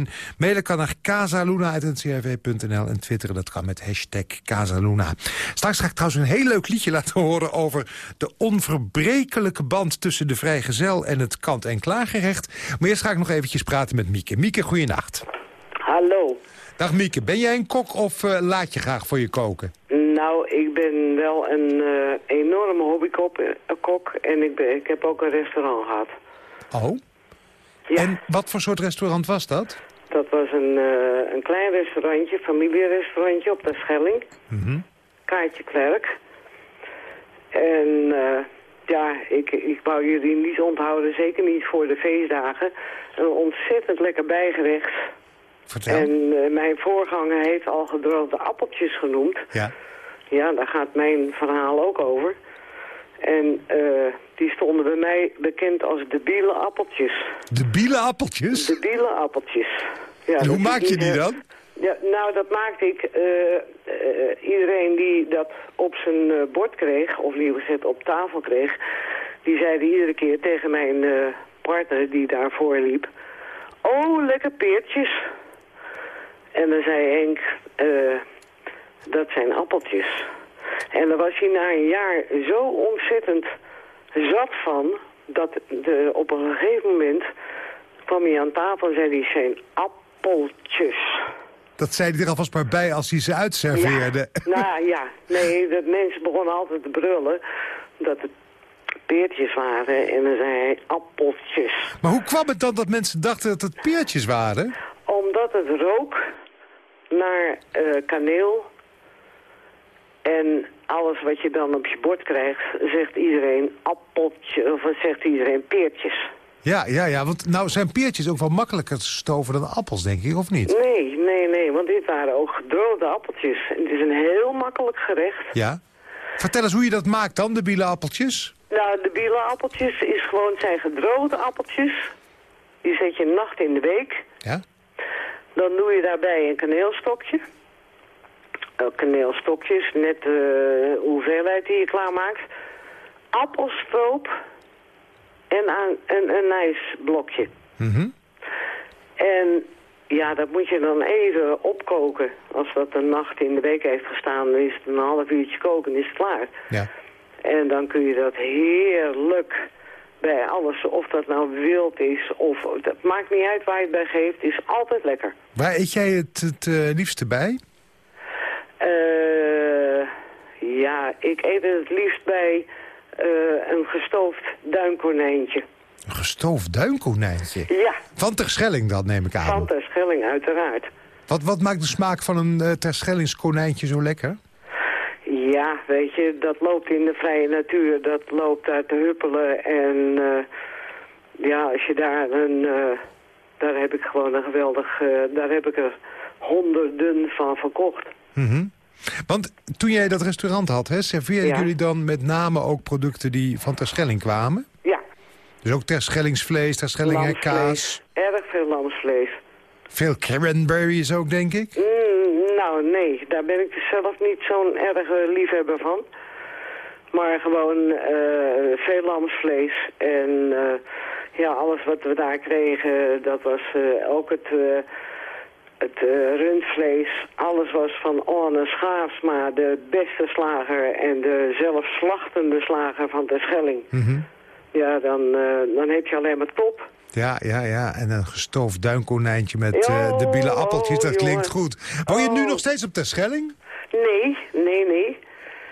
0800-1121. Mailen kan naar casaluna.ncrv.nl en twitteren dat kan met hashtag Casaluna. Straks ga ik trouwens een heel leuk liedje laten horen... over de onverbrekelijke band tussen de vrijgezel en het kant-en-klaar gerecht. Maar eerst ga ik nog eventjes praten met Mieke. Mieke, goeienacht. Hallo. Dag Mieke, ben jij een kok of uh, laat je graag voor je koken? Nou, ik ben wel een uh, enorme hobbykok kok, en ik, ben, ik heb ook een restaurant gehad. Oh? Ja. En wat voor soort restaurant was dat? Dat was een, uh, een klein restaurantje, familierestaurantje op de Schelling. Mm -hmm. Kaartje Klerk. En ja, ik, ik wou jullie niet onthouden, zeker niet voor de feestdagen. Een ontzettend lekker bijgerecht. Vertel. En uh, mijn voorganger heeft al gedroogde appeltjes genoemd. Ja. Ja, daar gaat mijn verhaal ook over. En uh, die stonden bij mij bekend als de biele appeltjes. De biele appeltjes? De biele appeltjes. Ja, en hoe maak je die dan? Ja, nou, dat maakte ik. Uh, iedereen die dat op zijn bord kreeg, of liever gezegd op tafel kreeg... die zeide iedere keer tegen mijn partner die daarvoor liep... Oh, lekker peertjes. En dan zei Henk, uh, dat zijn appeltjes. En dan was hij na een jaar zo ontzettend zat van... dat de, op een gegeven moment kwam hij aan tafel en zei hij zijn appeltjes. Dat zei hij er alvast maar bij als hij ze uitserveerde. Ja, nou ja, nee, de mensen begonnen altijd te brullen dat het peertjes waren en dan zei hij appeltjes. Maar hoe kwam het dan dat mensen dachten dat het peertjes waren? Omdat het rook naar uh, kaneel en alles wat je dan op je bord krijgt, zegt iedereen appeltje, of zegt iedereen peertjes. Ja, ja, ja, want nou zijn peertjes ook wel makkelijker te stoven dan appels, denk ik, of niet? Nee, nee, nee, want dit waren ook gedroogde appeltjes. En het is een heel makkelijk gerecht. Ja? Vertel eens hoe je dat maakt dan, de biele appeltjes. Nou, de biele appeltjes is gewoon, zijn gedroogde appeltjes. Die zet je een nacht in de week. Ja? Dan doe je daarbij een kaneelstokje. Uh, kaneelstokjes, net de uh, hoeveelheid die je klaarmaakt. Appelstroop en een, een, een ijsblokje. Mm -hmm. En ja, dat moet je dan even opkoken. Als dat een nacht in de week heeft gestaan, dan is het een half uurtje koken en is het klaar. Ja. En dan kun je dat heerlijk bij alles, of dat nou wild is of... Dat maakt niet uit waar je het bij geeft, is altijd lekker. Waar eet jij het, het uh, liefste bij? Uh, ja, ik eet het liefst bij uh, een gestoofd duinkonijntje. Een gestoofd duinkonijntje? Ja. Van Terschelling dan, neem ik aan. Van Terschelling, uiteraard. Wat, wat maakt de smaak van een uh, Terschellingskonijntje zo lekker? Ja, weet je, dat loopt in de vrije natuur. Dat loopt uit te huppelen. En uh, ja, als je daar een... Uh, daar heb ik gewoon een geweldig... Uh, daar heb ik er honderden van verkocht. Mm -hmm. Want toen jij dat restaurant had, hè, serveerden ja. jullie dan met name ook producten die van Terschelling kwamen? Ja. Dus ook Terschellingsvlees, Terschellinger kaas? Erg veel lamsvlees. Veel cranberries ook, denk ik? Mm, nou, nee. Daar ben ik zelf niet zo'n erge liefhebber van. Maar gewoon uh, veel lamsvlees. En uh, ja, alles wat we daar kregen, dat was ook het, het rundvlees. Alles was van Orne Schaafsma, de beste slager en de zelfslachtende slager van de Schelling. -hmm. Ja, dan, dan heb je alleen maar top. Ja, ja, ja. En een gestoofd duinkonijntje met uh, de biele appeltjes. Dat klinkt oh, goed. Woon je nu nog steeds op Terschelling? Nee, nee, nee.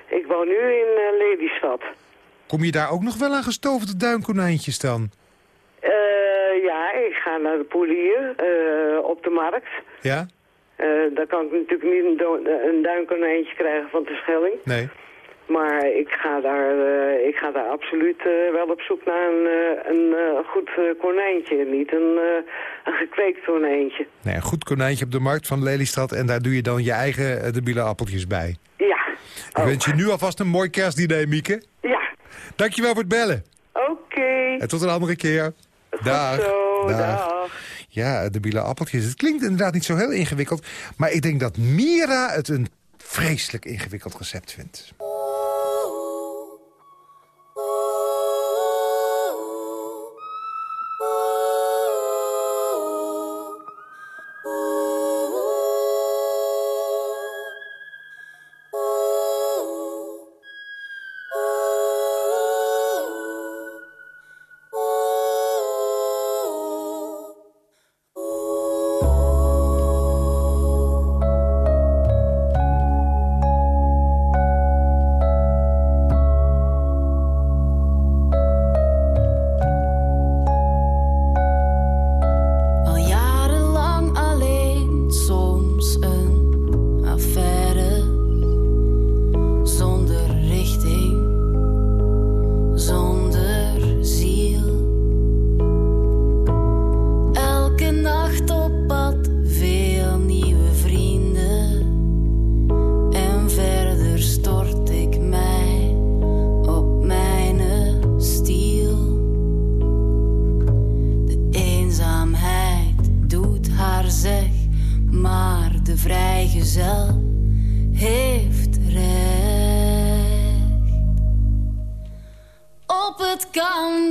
Ik woon nu in uh, Lelystad. Kom je daar ook nog wel aan gestoofde duinkonijntjes dan? Uh, ja, ik ga naar de poelier op de markt. Ja? daar kan ik natuurlijk niet een, een duinkonijntje krijgen van Terschelling. Nee. Maar ik ga daar, uh, ik ga daar absoluut uh, wel op zoek naar een, uh, een goed konijntje. Niet een, een gekweekt konijntje. Nee, een goed konijntje op de markt van Lelystad. En daar doe je dan je eigen debiele appeltjes bij. Ja. Ik wens je nu alvast een mooi kerstdiner, Mieke. Ja. Dankjewel voor het bellen. Oké. Okay. En tot een andere keer. Goed dag. Zo, dag. dag. Ja, de biele appeltjes. Het klinkt inderdaad niet zo heel ingewikkeld. Maar ik denk dat Mira het een vreselijk ingewikkeld recept vindt.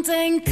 Uit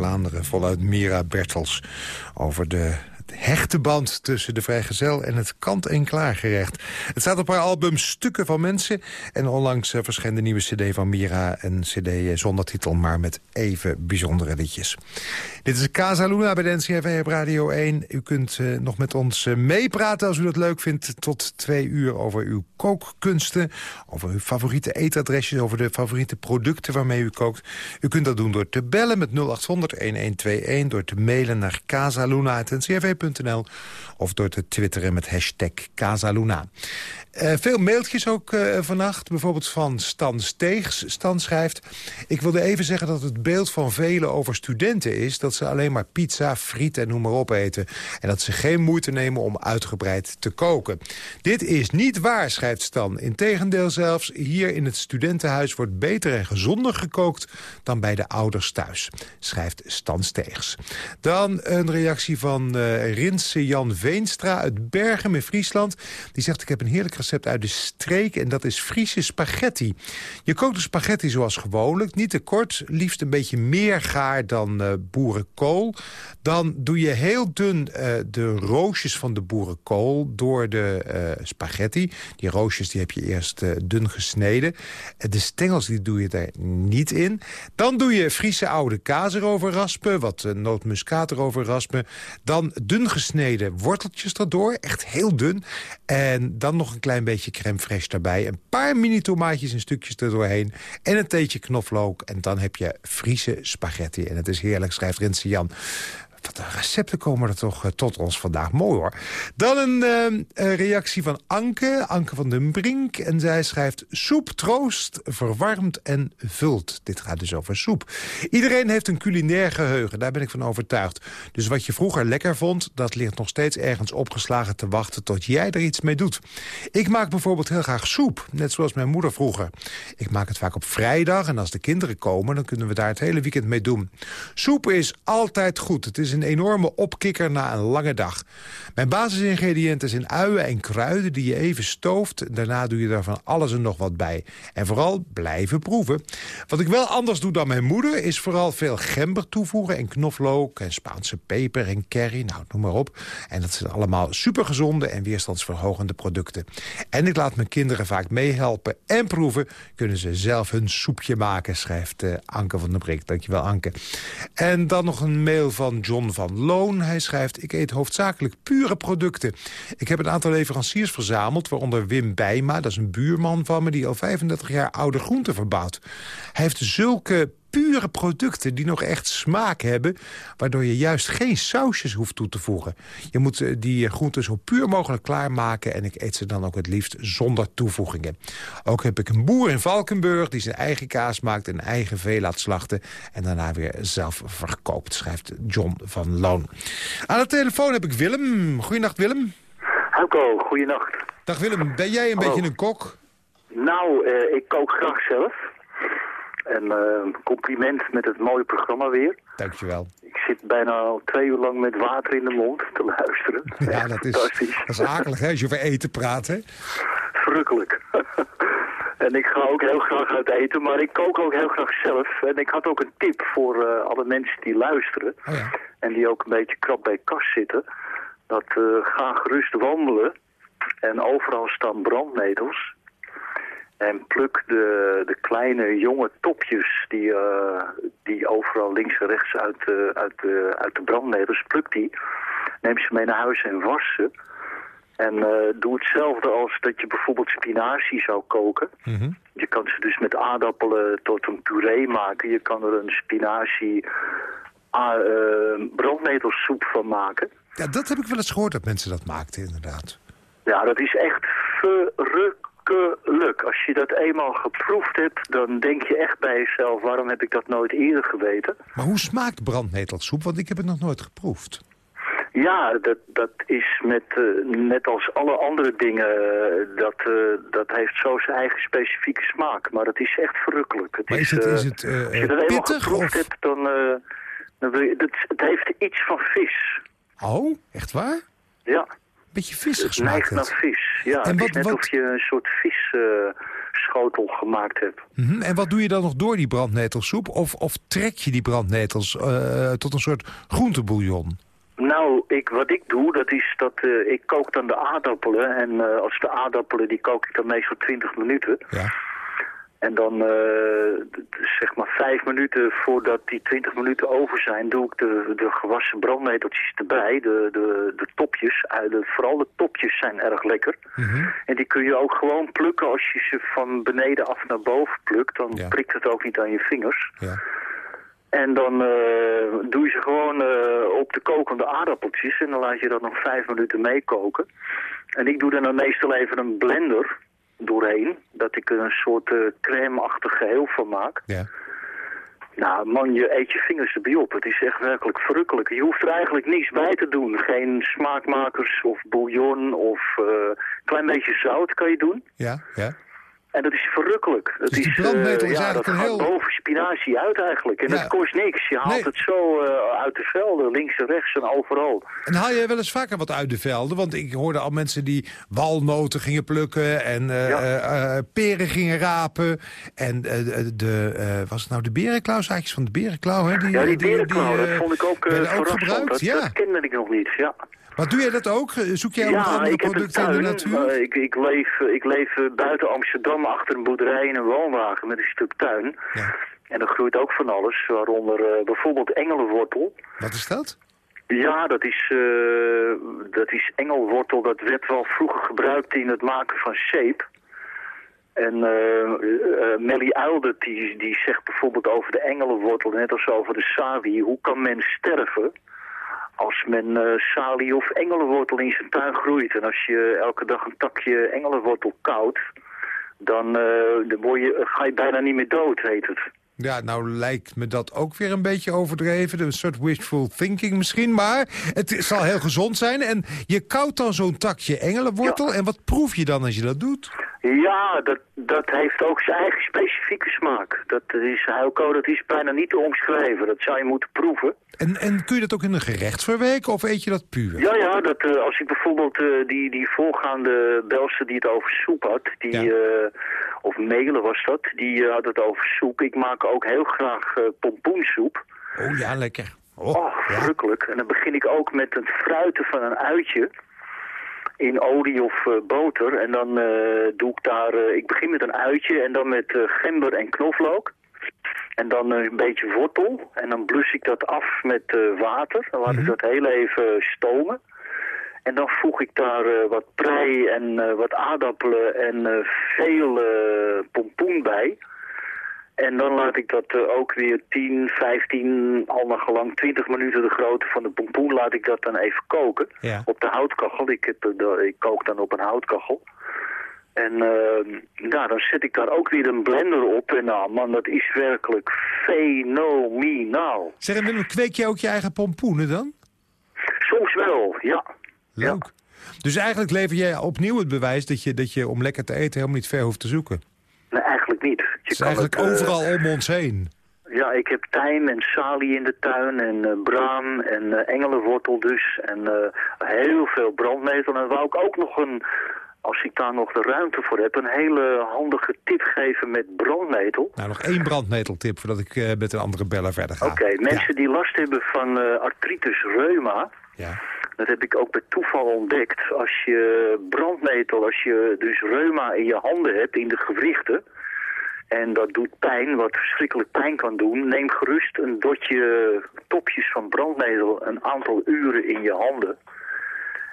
Vlaanderen, voluit Mira Bertels... over de hechte band tussen de vrijgezel en het kant-en-klaar gerecht. Het staat op haar album Stukken van Mensen. En onlangs uh, verscheen de nieuwe cd van Mira. Een cd eh, zonder titel, maar met even bijzondere liedjes. Dit is Casa Luna bij de NCRV op Radio 1. U kunt uh, nog met ons meepraten als u dat leuk vindt. Tot twee uur over uw kookkunsten. Over uw favoriete eetadresjes. Over de favoriete producten waarmee u kookt. U kunt dat doen door te bellen met 0800-1121. Door te mailen naar of door te twitteren met hashtag Casaluna. Uh, veel mailtjes ook uh, vannacht, bijvoorbeeld van Stan Steegs. Stan schrijft, ik wilde even zeggen dat het beeld van velen over studenten is... dat ze alleen maar pizza, friet en noem maar op eten... en dat ze geen moeite nemen om uitgebreid te koken. Dit is niet waar, schrijft Stan. Integendeel zelfs, hier in het studentenhuis wordt beter en gezonder gekookt... dan bij de ouders thuis, schrijft Stan Steegs. Dan een reactie van uh, Rinse Jan Veenstra uit Bergen in Friesland. Die zegt, ik heb een heerlijk recept uit de streek en dat is Friese spaghetti. Je kookt de spaghetti zoals gewoonlijk, niet te kort, liefst een beetje meer gaar dan uh, boerenkool. Dan doe je heel dun uh, de roosjes van de boerenkool door de uh, spaghetti. Die roosjes die heb je eerst dun gesneden. de stengels die doe je er niet in. Dan doe je Friese oude kaas erover raspen, wat nootmuskaat erover raspen. Dan dun gesneden worteltjes erdoor, echt heel dun. En dan nog een klein beetje crème fraîche daarbij. Een paar mini tomaatjes en stukjes erdoorheen. En een theetje knoflook. En dan heb je Friese spaghetti. En het is heerlijk, schrijft Rinse Jan. Wat de recepten komen er toch uh, tot ons vandaag. Mooi hoor. Dan een uh, reactie van Anke, Anke van den Brink. En zij schrijft soep troost, verwarmt en vult. Dit gaat dus over soep. Iedereen heeft een culinair geheugen, daar ben ik van overtuigd. Dus wat je vroeger lekker vond, dat ligt nog steeds ergens opgeslagen te wachten tot jij er iets mee doet. Ik maak bijvoorbeeld heel graag soep, net zoals mijn moeder vroeger. Ik maak het vaak op vrijdag en als de kinderen komen, dan kunnen we daar het hele weekend mee doen. Soep is altijd goed. Het is is een enorme opkikker na een lange dag. Mijn basisingrediënten zijn uien en kruiden die je even stooft. Daarna doe je er van alles en nog wat bij. En vooral blijven proeven. Wat ik wel anders doe dan mijn moeder... is vooral veel gember toevoegen en knoflook en Spaanse peper en curry. Nou, noem maar op. En dat zijn allemaal supergezonde en weerstandsverhogende producten. En ik laat mijn kinderen vaak meehelpen en proeven. Kunnen ze zelf hun soepje maken, schrijft uh, Anke van der Brik. Dankjewel, Anke. En dan nog een mail van John van Loon. Hij schrijft, ik eet hoofdzakelijk pure producten. Ik heb een aantal leveranciers verzameld, waaronder Wim Bijma. Dat is een buurman van me die al 35 jaar oude groenten verbouwt. Hij heeft zulke pure producten die nog echt smaak hebben... waardoor je juist geen sausjes hoeft toe te voegen. Je moet eh, die groenten zo puur mogelijk klaarmaken... en ik eet ze dan ook het liefst zonder toevoegingen. Ook heb ik een boer in Valkenburg die zijn eigen kaas maakt... en eigen vee laat slachten en daarna weer zelf verkoopt... schrijft John van Loon. Aan de telefoon heb ik Willem. Goedenacht, Willem. Hallo, goedenacht. Dag Willem, ben jij een beetje een kok? Nou, uh, ik kook graag zelf. En uh, compliment met het mooie programma weer. Dankjewel. Ik zit bijna al twee uur lang met water in de mond te luisteren. Ja, dat is, dat is akelig hè, als je over eten praat hè? Verrukkelijk. en ik ga ook heel graag uit eten, maar ik kook ook heel graag zelf. En ik had ook een tip voor uh, alle mensen die luisteren. Oh ja. En die ook een beetje krap bij kast zitten. Dat uh, ga gerust wandelen. En overal staan brandnetels. En pluk de, de kleine jonge topjes die, uh, die overal links en rechts uit, uh, uit, uh, uit de brandnetels, pluk die. Neem ze mee naar huis en was ze. En doe hetzelfde als dat je bijvoorbeeld spinazie zou koken. Mm -hmm. Je kan ze dus met aardappelen tot een puree maken. Je kan er een spinazie brandnetelsoep van maken. Ja, dat heb ik wel eens gehoord dat mensen dat maakten inderdaad. Ja, dat is echt verrukkelijk Als je dat eenmaal geproefd hebt, dan denk je echt bij jezelf... waarom heb ik dat nooit eerder geweten? Maar hoe smaakt brandnetelsoep? Want ik heb het nog nooit geproefd. Ja, dat, dat is met, uh, net als alle andere dingen, uh, dat, uh, dat heeft zo zijn eigen specifieke smaak. Maar het is echt verrukkelijk. Het maar is, het, is het Als je dat eenmaal geproefd of... hebt, dan, dan wil je, het, het heeft iets van vis. Oh, echt waar? Ja. Beetje vissig het neigt naar vis, ja. En het wat, is net wat... of je een soort visschotel uh, gemaakt hebt. Mm -hmm. En wat doe je dan nog door die brandnetelsoep? Of, of trek je die brandnetels uh, tot een soort groentebouillon? Nou, ik, wat ik doe, dat is dat eh, ik kook dan de aardappelen. En eh, als de aardappelen, die kook ik dan meestal 20 minuten. Ja. En dan, eh, zeg maar vijf minuten voordat die 20 minuten over zijn, doe ik de, de gewassen brandneteltjes erbij. De, de, de topjes, de, vooral de topjes zijn erg lekker. En die kun je ook gewoon plukken als je ze van beneden af naar boven plukt. Dan Ja. prikt het ook niet aan je vingers. Ja. En dan eh, doe je ze gewoon eh, op de kokende aardappeltjes en dan laat je dat nog vijf minuten meekoken. En ik doe dan meestal even een blender doorheen, dat ik er een soort eh crème-achtig geheel van maak. Ja. Nou man, je eet je vingers erbij op. Het is echt werkelijk verrukkelijk. Je hoeft er eigenlijk niets bij te doen. Geen smaakmakers of bouillon of een klein beetje zout kan je doen. Ja, ja. En dat is verrukkelijk. Dat Dus is, brandnetel eh, is ja, eigenlijk dat een gaat heel- boven spinazie uit eigenlijk. En Ja. het kost niks. Je haalt Nee. het zo eh, uit de velden, links en rechts en overal. En haal jij wel eens vaker wat uit de velden? Want ik hoorde al mensen die walnoten gingen plukken en eh, Ja. eh, eh, peren gingen rapen. En eh, de, eh, was het nou de berenklauw? Zaadjes van de berenklauw, hè? Die, Ja, die die- berenklauw, die, dat eh, vond ik ook, eh, ook verrassend. gebruikt. Dat, ja. dat kende ik nog niet, ja. Maar doe jij dat ook? Zoek jij ook ja, andere producten in de natuur? Eh, ik, ik, leef, ik leef eh, buiten Amsterdam achter een boerderij in een woonwagen met een stuk tuin. Ja. En er groeit ook van alles, waaronder eh, bijvoorbeeld engelenwortel. Wat is dat? Ja, dat is, eh, dat is engelwortel. Dat werd wel vroeger gebruikt in het maken van zeep. En eh Melly Uildert die, die zegt bijvoorbeeld over de engelenwortel, net als over de salie, hoe kan men sterven als men eh salie of engelenwortel in zijn tuin groeit. En als je elke dag een takje engelenwortel koudt, dan, dan word je, ga je bijna niet meer dood, heet het. Ja, nou lijkt me dat ook weer een beetje overdreven. Een soort wishful thinking misschien. Maar het zal heel gezond zijn. En je koudt dan zo'n takje engelenwortel. En wat proef je dan als je dat doet? Ja, dat, dat heeft ook zijn eigen specifieke smaak. Dat is, dat is bijna niet te omschrijven. Dat zou je moeten proeven. En, en kun je dat ook in een gerecht verwerken of eet je dat puur? Ja, ja, dat, eh, als ik bijvoorbeeld eh, die, die voorgaande Belster die het over soep had, die, Ja. eh, of Melen was dat, die had het over soep. Ik maak ook heel graag eh, pompoensoep. Oh ja, lekker. Oh, Oh, ja. verrukkelijk. En dan begin ik ook met het fruiten van een uitje in olie of eh, boter. En dan eh, doe ik daar, ik begin met een uitje en dan met gember en knoflook. En dan een beetje wortel. En dan blus ik dat af met water. Dan laat ik dat heel even stomen. En dan voeg ik daar wat prei en wat aardappelen en veel pompoen bij. En dan laat ik dat eh, ook weer 10, 15, al naar gelang 20 minuten de grootte van de pompoen laat ik dat dan even koken. Ja. Op de houtkachel. Ik, heb, eh, ik kook dan op een houtkachel. En ja, dan zet ik daar ook weer een blender op. En nou man, dat is werkelijk fenomenaal. Zeg, Willem, kweek jij ook je eigen pompoenen dan? Soms wel, ja. Leuk. Dus eigenlijk lever jij opnieuw het bewijs dat je, dat je om lekker te eten helemaal niet ver hoeft te zoeken. Nee, eigenlijk niet. Het is kan eigenlijk het, eh, overal om ons heen. Ja, ik heb tijm en salie in de tuin en eh braam en eh, engelenwortel dus. En eh, heel veel brandnetel. En wou ik ook nog een, als ik daar nog de ruimte voor heb, een hele handige tip geven met brandnetel. Nou, nog één brandneteltip voordat ik eh, met een andere beller verder ga. Oké, mensen die last hebben van eh, artritis reuma, Ja. dat heb ik ook bij toeval ontdekt. Als je brandnetel, als je dus reuma in je handen hebt, in de gewrichten... en dat doet pijn, wat verschrikkelijk pijn kan doen... neem gerust een dotje topjes van brandnetel een aantal uren in je handen...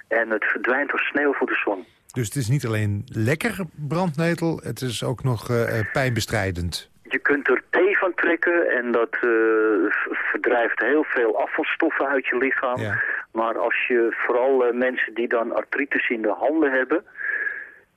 en het verdwijnt als sneeuw voor de zon. Dus het is niet alleen lekker brandnetel, het is ook nog eh, eh, pijnbestrijdend. Je kunt er thee van trekken en dat eh, verdrijft heel veel afvalstoffen uit je lichaam. Ja. Maar als je vooral mensen die dan artritis in de handen hebben...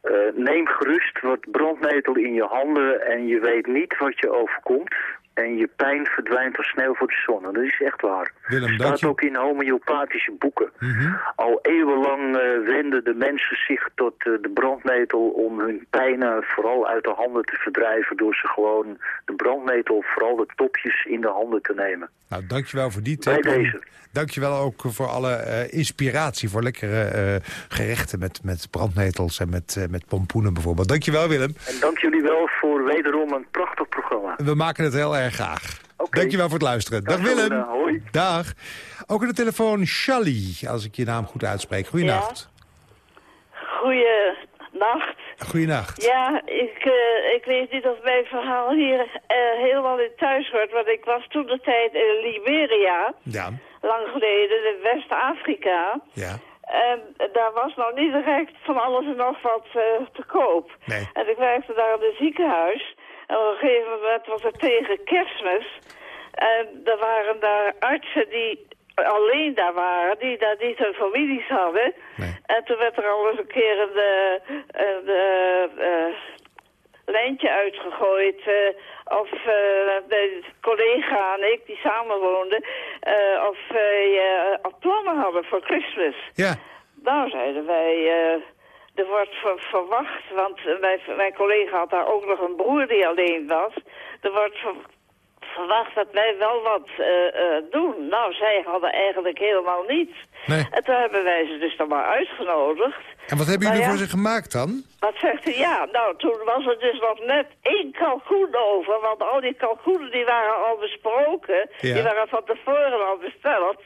eh, neem gerust wat brandnetel in je handen en je weet niet wat je overkomt. En je pijn verdwijnt als sneeuw voor de zon. En dat is echt waar. Willem, staat je. ook in homeopathische boeken. Mhm. Al eeuwenlang eh, wenden de mensen zich tot eh, de brandnetel om hun pijnen vooral uit de handen te verdrijven door ze gewoon de brandnetel, vooral de topjes, in de handen te nemen. Nou, dankjewel voor die Bij tip. deze. En Dankjewel ook voor alle eh, inspiratie voor lekkere gerechten met, met brandnetels en met, met pompoenen bijvoorbeeld. Dankjewel Willem. En dank jullie wel voor wederom een prachtig programma. We maken het heel erg graag. Dankjewel voor het luisteren. Dag Willem. hoi. Dag. Ook aan de telefoon Shally, als ik je naam goed uitspreek. Goeienacht. Goeienacht. Goeienacht. Ja, ik, eh, ik weet niet of mijn verhaal hier eh, helemaal in thuis hoort. Want ik was toen de tijd in Liberia. Ja. Lang geleden, in West-Afrika. Ja. En daar was nog niet direct van alles en nog wat eh, te koop. Nee. En ik werkte daar in een ziekenhuis. En op een gegeven moment was het tegen kerstmis. En er waren daar artsen die alleen daar waren, die daar niet hun families hadden. En toen werd er al eens een keer een, eh, een, eh, eh, lijntje uitgegooid... eh, of de collega en ik, die samenwoonden... eh, of wij al plannen hadden voor Christmas. Ja. Nou, zeiden wij... eh, er wordt ver- verwacht, want mijn, mijn collega had daar ook nog een broer die alleen was. Er wordt ver- verwacht dat wij wel wat eh, eh, doen. Nou, zij hadden eigenlijk helemaal niets. Nee. En toen hebben wij ze dus dan maar uitgenodigd. En wat hebben Nou jullie ja. voor ze gemaakt dan? Wat zegt u? Ja, nou, toen was er dus nog net één kalkoen over. Want al die kalkoenen die waren al besproken. Ja. Die waren van tevoren al besteld.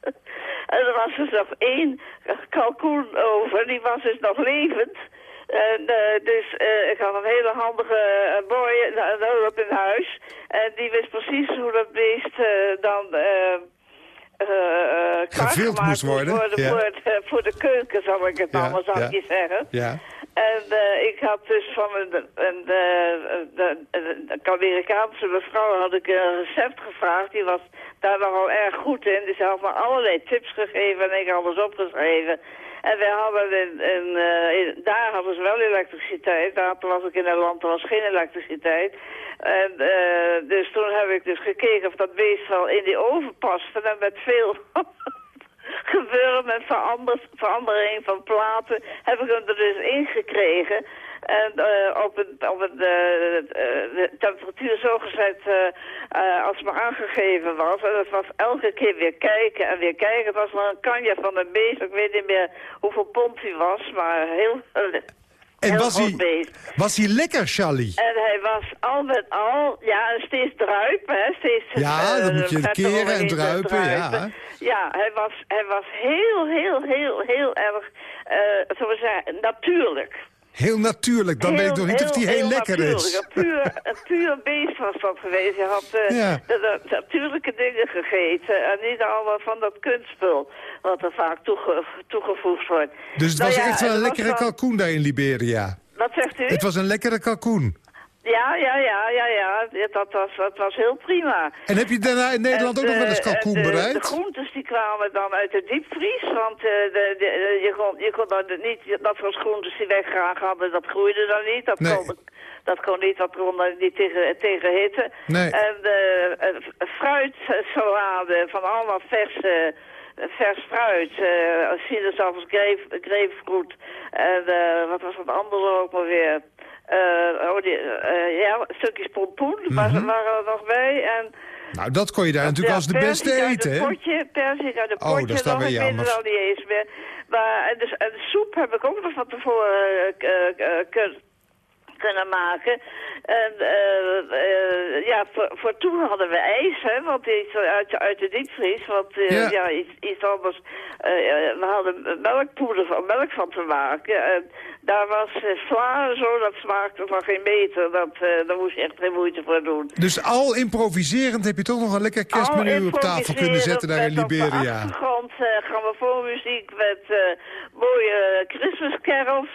en er was dus nog één kalkoen over. Die was dus nog levend. En, eh, dus eh, ik had een hele handige uh, boy een hulp in huis. En die wist precies hoe dat beest eh, dan... eh eh, eh, Gevild klaargemaakt moest worden, Voor de, ja. voor, de, voor de keuken, zal ik het Ja, allemaal ja. zeggen. Ja. En eh, ik had dus van een, een, eh, de, de, de Amerikaanse mevrouw had ik een recept gevraagd. Die was daar nogal erg goed in. Dus ze had me allerlei tips gegeven en ik alles opgeschreven. En wij hadden in, in, eh, daar hadden ze wel elektriciteit. Daar was ik in Nederland, er was geen elektriciteit. En eh, dus toen heb ik dus gekeken of dat beest wel in die oven paste. En met veel gebeuren en verander, verandering van platen heb ik hem er dus ingekregen. En eh, op een, op een eh, eh, de temperatuur zo gezet eh, als me aangegeven was. En dat was elke keer weer kijken en weer kijken. Het was maar een kanje van een beest. Ik weet niet meer hoeveel pond hij was, maar heel... En heel was hij, beest. was hij lekker, Charlie? En hij was al met al, ja, steeds druipen, hè, steeds... Ja, eh, dan moet je keren en druipen, ja. Ja, hij was, hij was heel, heel, heel, heel erg, zullen we zeggen, natuurlijk. Heel natuurlijk, dan weet ik nog niet of die heel, lekker is. Een puur, een puur beest was dat geweest. Je had eh, Ja. de, de natuurlijke dingen gegeten en niet allemaal van dat kunstspul wat er vaak toege, toegevoegd wordt. Dus het Nou was ja, echt wel een lekkere kalkoen daar in Liberia. Wat zegt u? Het was een lekkere kalkoen. Ja, ja, ja, ja, ja. Dat was, dat was heel prima. En heb je daarna in Nederland En ook nog wel eens de- kalkoen en de, bereid? De groentes die kwamen dan uit de diepvries, want eh, de, de, je kon, je kon dan niet, dat soort groentes die wij graag hadden, dat groeide dan niet. Dat, Nee. kon, dat kon niet, dat kon dan niet tegen, tegen hitte. Nee. En eh, eh, fruitsalade van allemaal verse... Vers fruit, eh sinaasappels, grape, grapefruit en eh, wat was het andere ook maar weer? Eh, oh, die, eh, ja, stukjes pompoen was- Mhm. waren er nog bij. En Nou, dat kon je daar natuurlijk ja, als de beste eten, hè? potje, persik uit de Oh, potje. dat is dan weer ik jammer. het al niet eens meer. Maar en de, en de soep heb ik ook nog van tevoren eh, eh, eh, kun- kunnen maken. En eh, eh, ja, voor, voor toen hadden we ijs, hè, want iets uit, uit de diepvries. Want eh, Ja. ja. iets, iets anders. we hadden melkpoeder van melk van te maken. En daar was uh, sla zo, dat smaakte van geen meter. Dat, daar moest je echt geen moeite voor doen. Dus al improviserend heb je toch nog een lekker kerstmenu op tafel kunnen zetten daar in Met op de Liberia. achtergrond uh, grammofoonmuziek met uh, mooie Christmas carols.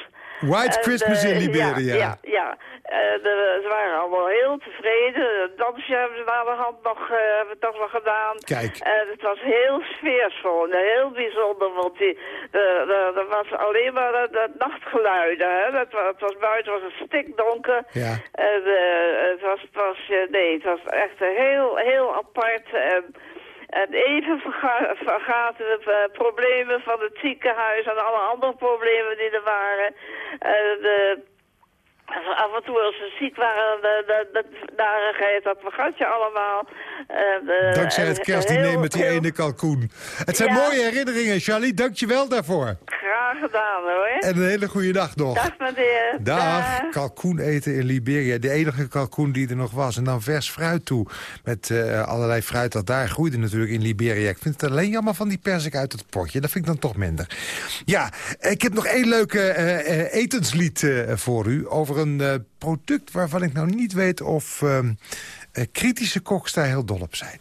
White En, Christmas in eh, Liberia. Ja, ja. ja. En, eh, ze waren allemaal heel tevreden. Dansje hebben ze aan de hand nog, eh, hebben we toch nog gedaan. Kijk. En het was heel sfeervol en heel bijzonder, want die, er was alleen maar dat, nachtgeluiden. Hè? Dat, het was buiten was het stikdonker. Ja. En het was, het was nee, het was echt heel, heel apart. En, en even verga vergaten we eh, problemen van het ziekenhuis en alle andere problemen die er waren. En, eh, af en toe als ze ziek waren, de, de, de narigheid, dat vergat je allemaal. Uh, Dankzij het kerstdiner met die ene kalkoen. Het zijn mooie herinneringen, Charlie. Dank je wel daarvoor. Graag gedaan, hoor. En een hele goede dag nog. Dag, meneer. Dag. Dag. Kalkoen eten in Liberia. De enige kalkoen die er nog was. En dan vers fruit toe. Met uh, allerlei fruit dat daar groeide natuurlijk in Liberia. Ik vind het alleen jammer van die persik uit het potje. Dat vind ik dan toch minder. Ja, ik heb nog één leuke uh, etenslied voor u. Over een uh, product waarvan ik nou niet weet of uh, kritische koks daar heel dol op zijn.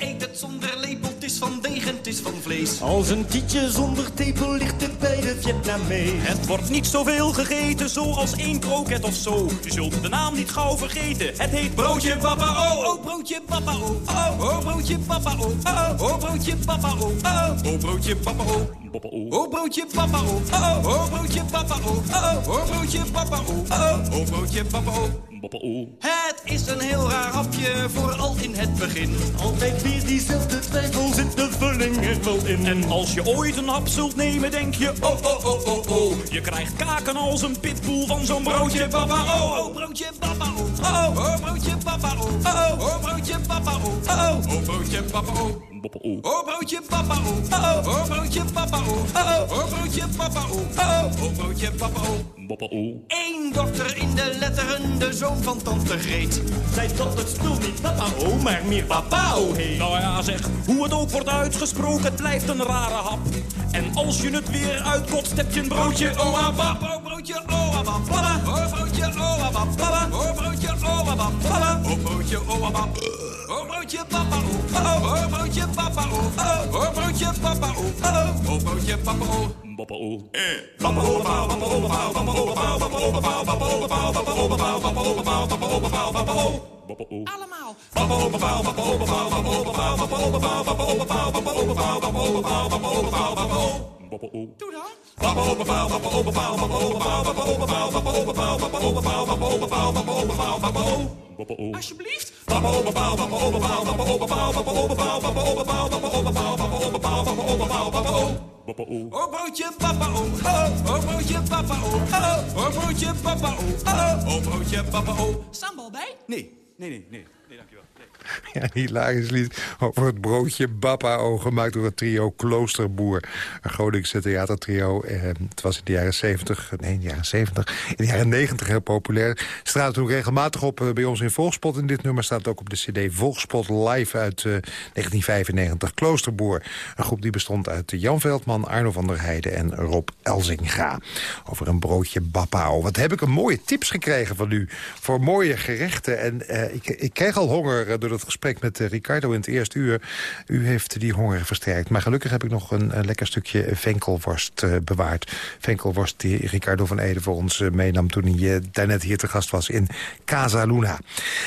Eet het zonder lepel, het is van degen, het is van vlees. Als een tietje zonder tepel ligt het bij de Vietnamees. Het wordt niet zoveel gegeten, zoals één kroket of zo. Je zult de naam niet gauw vergeten. Het heet broodje papa oh, oh broodje papa oh, oh, oh broodje papa oh, oh, oh broodje papa oh, oh, oh broodje papa oh. Oh broodje papa oh, oh, oh broodje papa oh, oh, oh broodje papa oh, oh, oh broodje papa oh. Het is een heel raar hapje, vooral in het begin. Altijd weer diezelfde twijfel, zit de vulling er wel in. En als je ooit een hap zult nemen, denk je, oh, oh, oh, oh, oh. Je krijgt kaken als een pitbull van zo'n broodje papa oh, oh broodje papa oh, oh, oh broodje papa oh, oh, oh broodje papa oh, oh, oh broodje papa oh. Oh broodje papa oh, oh, oh broodje papa oh, oh, oh broodje papa oh, oh, oh broodje papa oh. Eén dokter in de letteren, de zoon van tante Greet. Zei dat het spul niet papa oh, maar meer papa oh heet. Nou ja zeg, hoe het ook wordt uitgesproken, het blijft een rare hap. En als je het weer uitkotst, heb je een broodje oh abab. Oh broodje oh abab, papa. Oh broodje oh abab, papa. Oh broodje oh abab, papa. Oh broodje oh abab. Oh broodje papa oh, oh, oh broodje papa oh, oh, oh broodje papa oh, oh, oh broodje papa oh. Oh. Allemaal. Doe dan. Alsjeblieft papa. Oh broodje papa o, oh, oh broodje papa o, oh, oh broodje papa o, oh, oh broodje papa oh. o. Oh. Sambal bij? Nee, nee, nee, nee. Ja, hilarisch lied over het broodje Bappa gemaakt door het trio Kloosterboer. Een Groningse theatertrio. Eh, het was in de jaren 70, nee, in de jaren 70, in de jaren 90 heel populair. Straat toen regelmatig op eh, bij ons in Volkspot. En dit nummer staat ook op de cd Volkspot Live uit eh, 1995. Kloosterboer, een groep die bestond uit Jan Veldman, Arno van der Heijden en Rob Elzinga. Over een broodje Bappa. Wat heb ik een mooie tips gekregen van u voor mooie gerechten. En eh, ik, ik kreeg al honger eh, door het gesprek met eh, Ricardo in het eerste uur. U heeft die honger versterkt. Maar gelukkig heb ik nog een, lekker stukje venkelworst uh, bewaard. Venkelworst die Ricardo van Ede voor ons uh, meenam... toen hij daarnet hier te gast was in Casa Luna.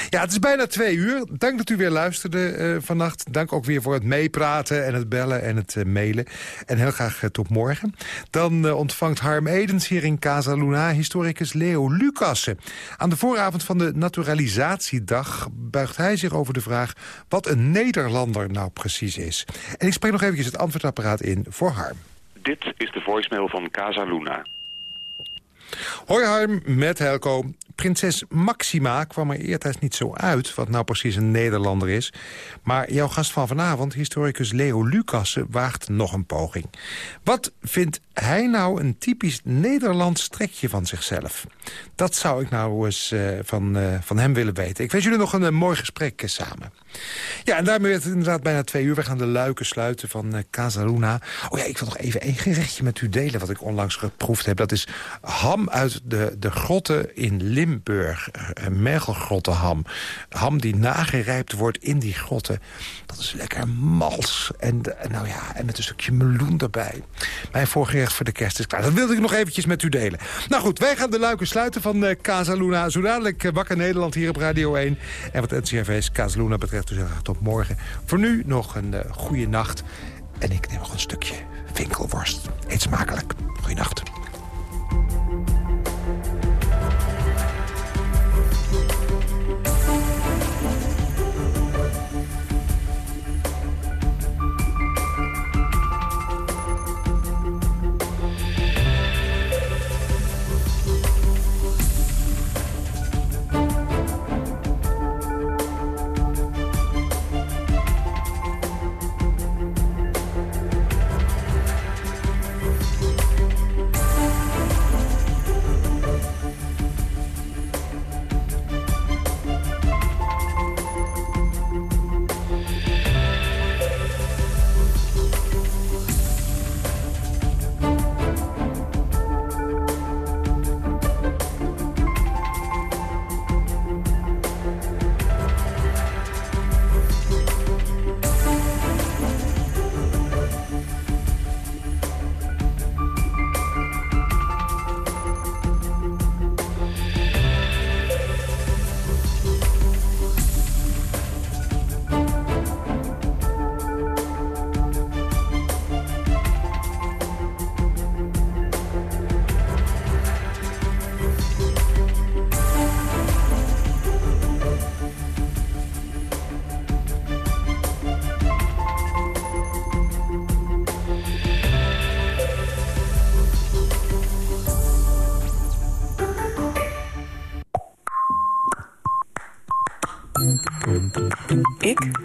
Ja, het is bijna twee uur. Dank dat u weer luisterde vannacht. Dank ook weer voor het meepraten en het bellen en het mailen. En heel graag tot morgen. Dan ontvangt Harm Edens hier in Casa Luna... historicus Leo Lucassen. Aan de vooravond van de naturalisatiedag buigt hij zich over de vraag wat een Nederlander nou precies is. En ik spreek nog eventjes het antwoordapparaat in voor Harm. Dit is de voicemail van Casa Luna. Hoi Harm, met Helco. Prinses Maxima kwam er eertijds niet zo uit wat nou precies een Nederlander is. Maar jouw gast van vanavond, historicus Leo Lucassen, waagt nog een poging. Wat vindt hij nou een typisch Nederlands trekje van zichzelf? Dat zou ik nou eens uh, van, uh, van hem willen weten. Ik wens jullie nog een, een mooi gesprek samen. Ja, en daarmee werd het inderdaad bijna twee uur. We gaan de luiken sluiten van uh, Casa Luna. Oh ja, ik wil nog even één gerechtje met u delen... wat ik onlangs geproefd heb. Dat is ham uit de, de grotten in Limburg. Mergelgrottenham. Ham die nagerijpt wordt in die grotten. Dat is lekker mals. En, nou ja, en met een stukje meloen erbij. Mijn voor de kerst is klaar. Dat wilde ik nog eventjes met u delen. Nou goed, wij gaan de luiken sluiten van uh, Casa Luna. Zo dadelijk Wakker Nederland hier op Radio 1. En wat NCRV's Casa Luna betreft dus tot morgen. Voor nu nog een uh, goede nacht. En ik neem nog een stukje winkelworst. Eet smakelijk. Goeienacht.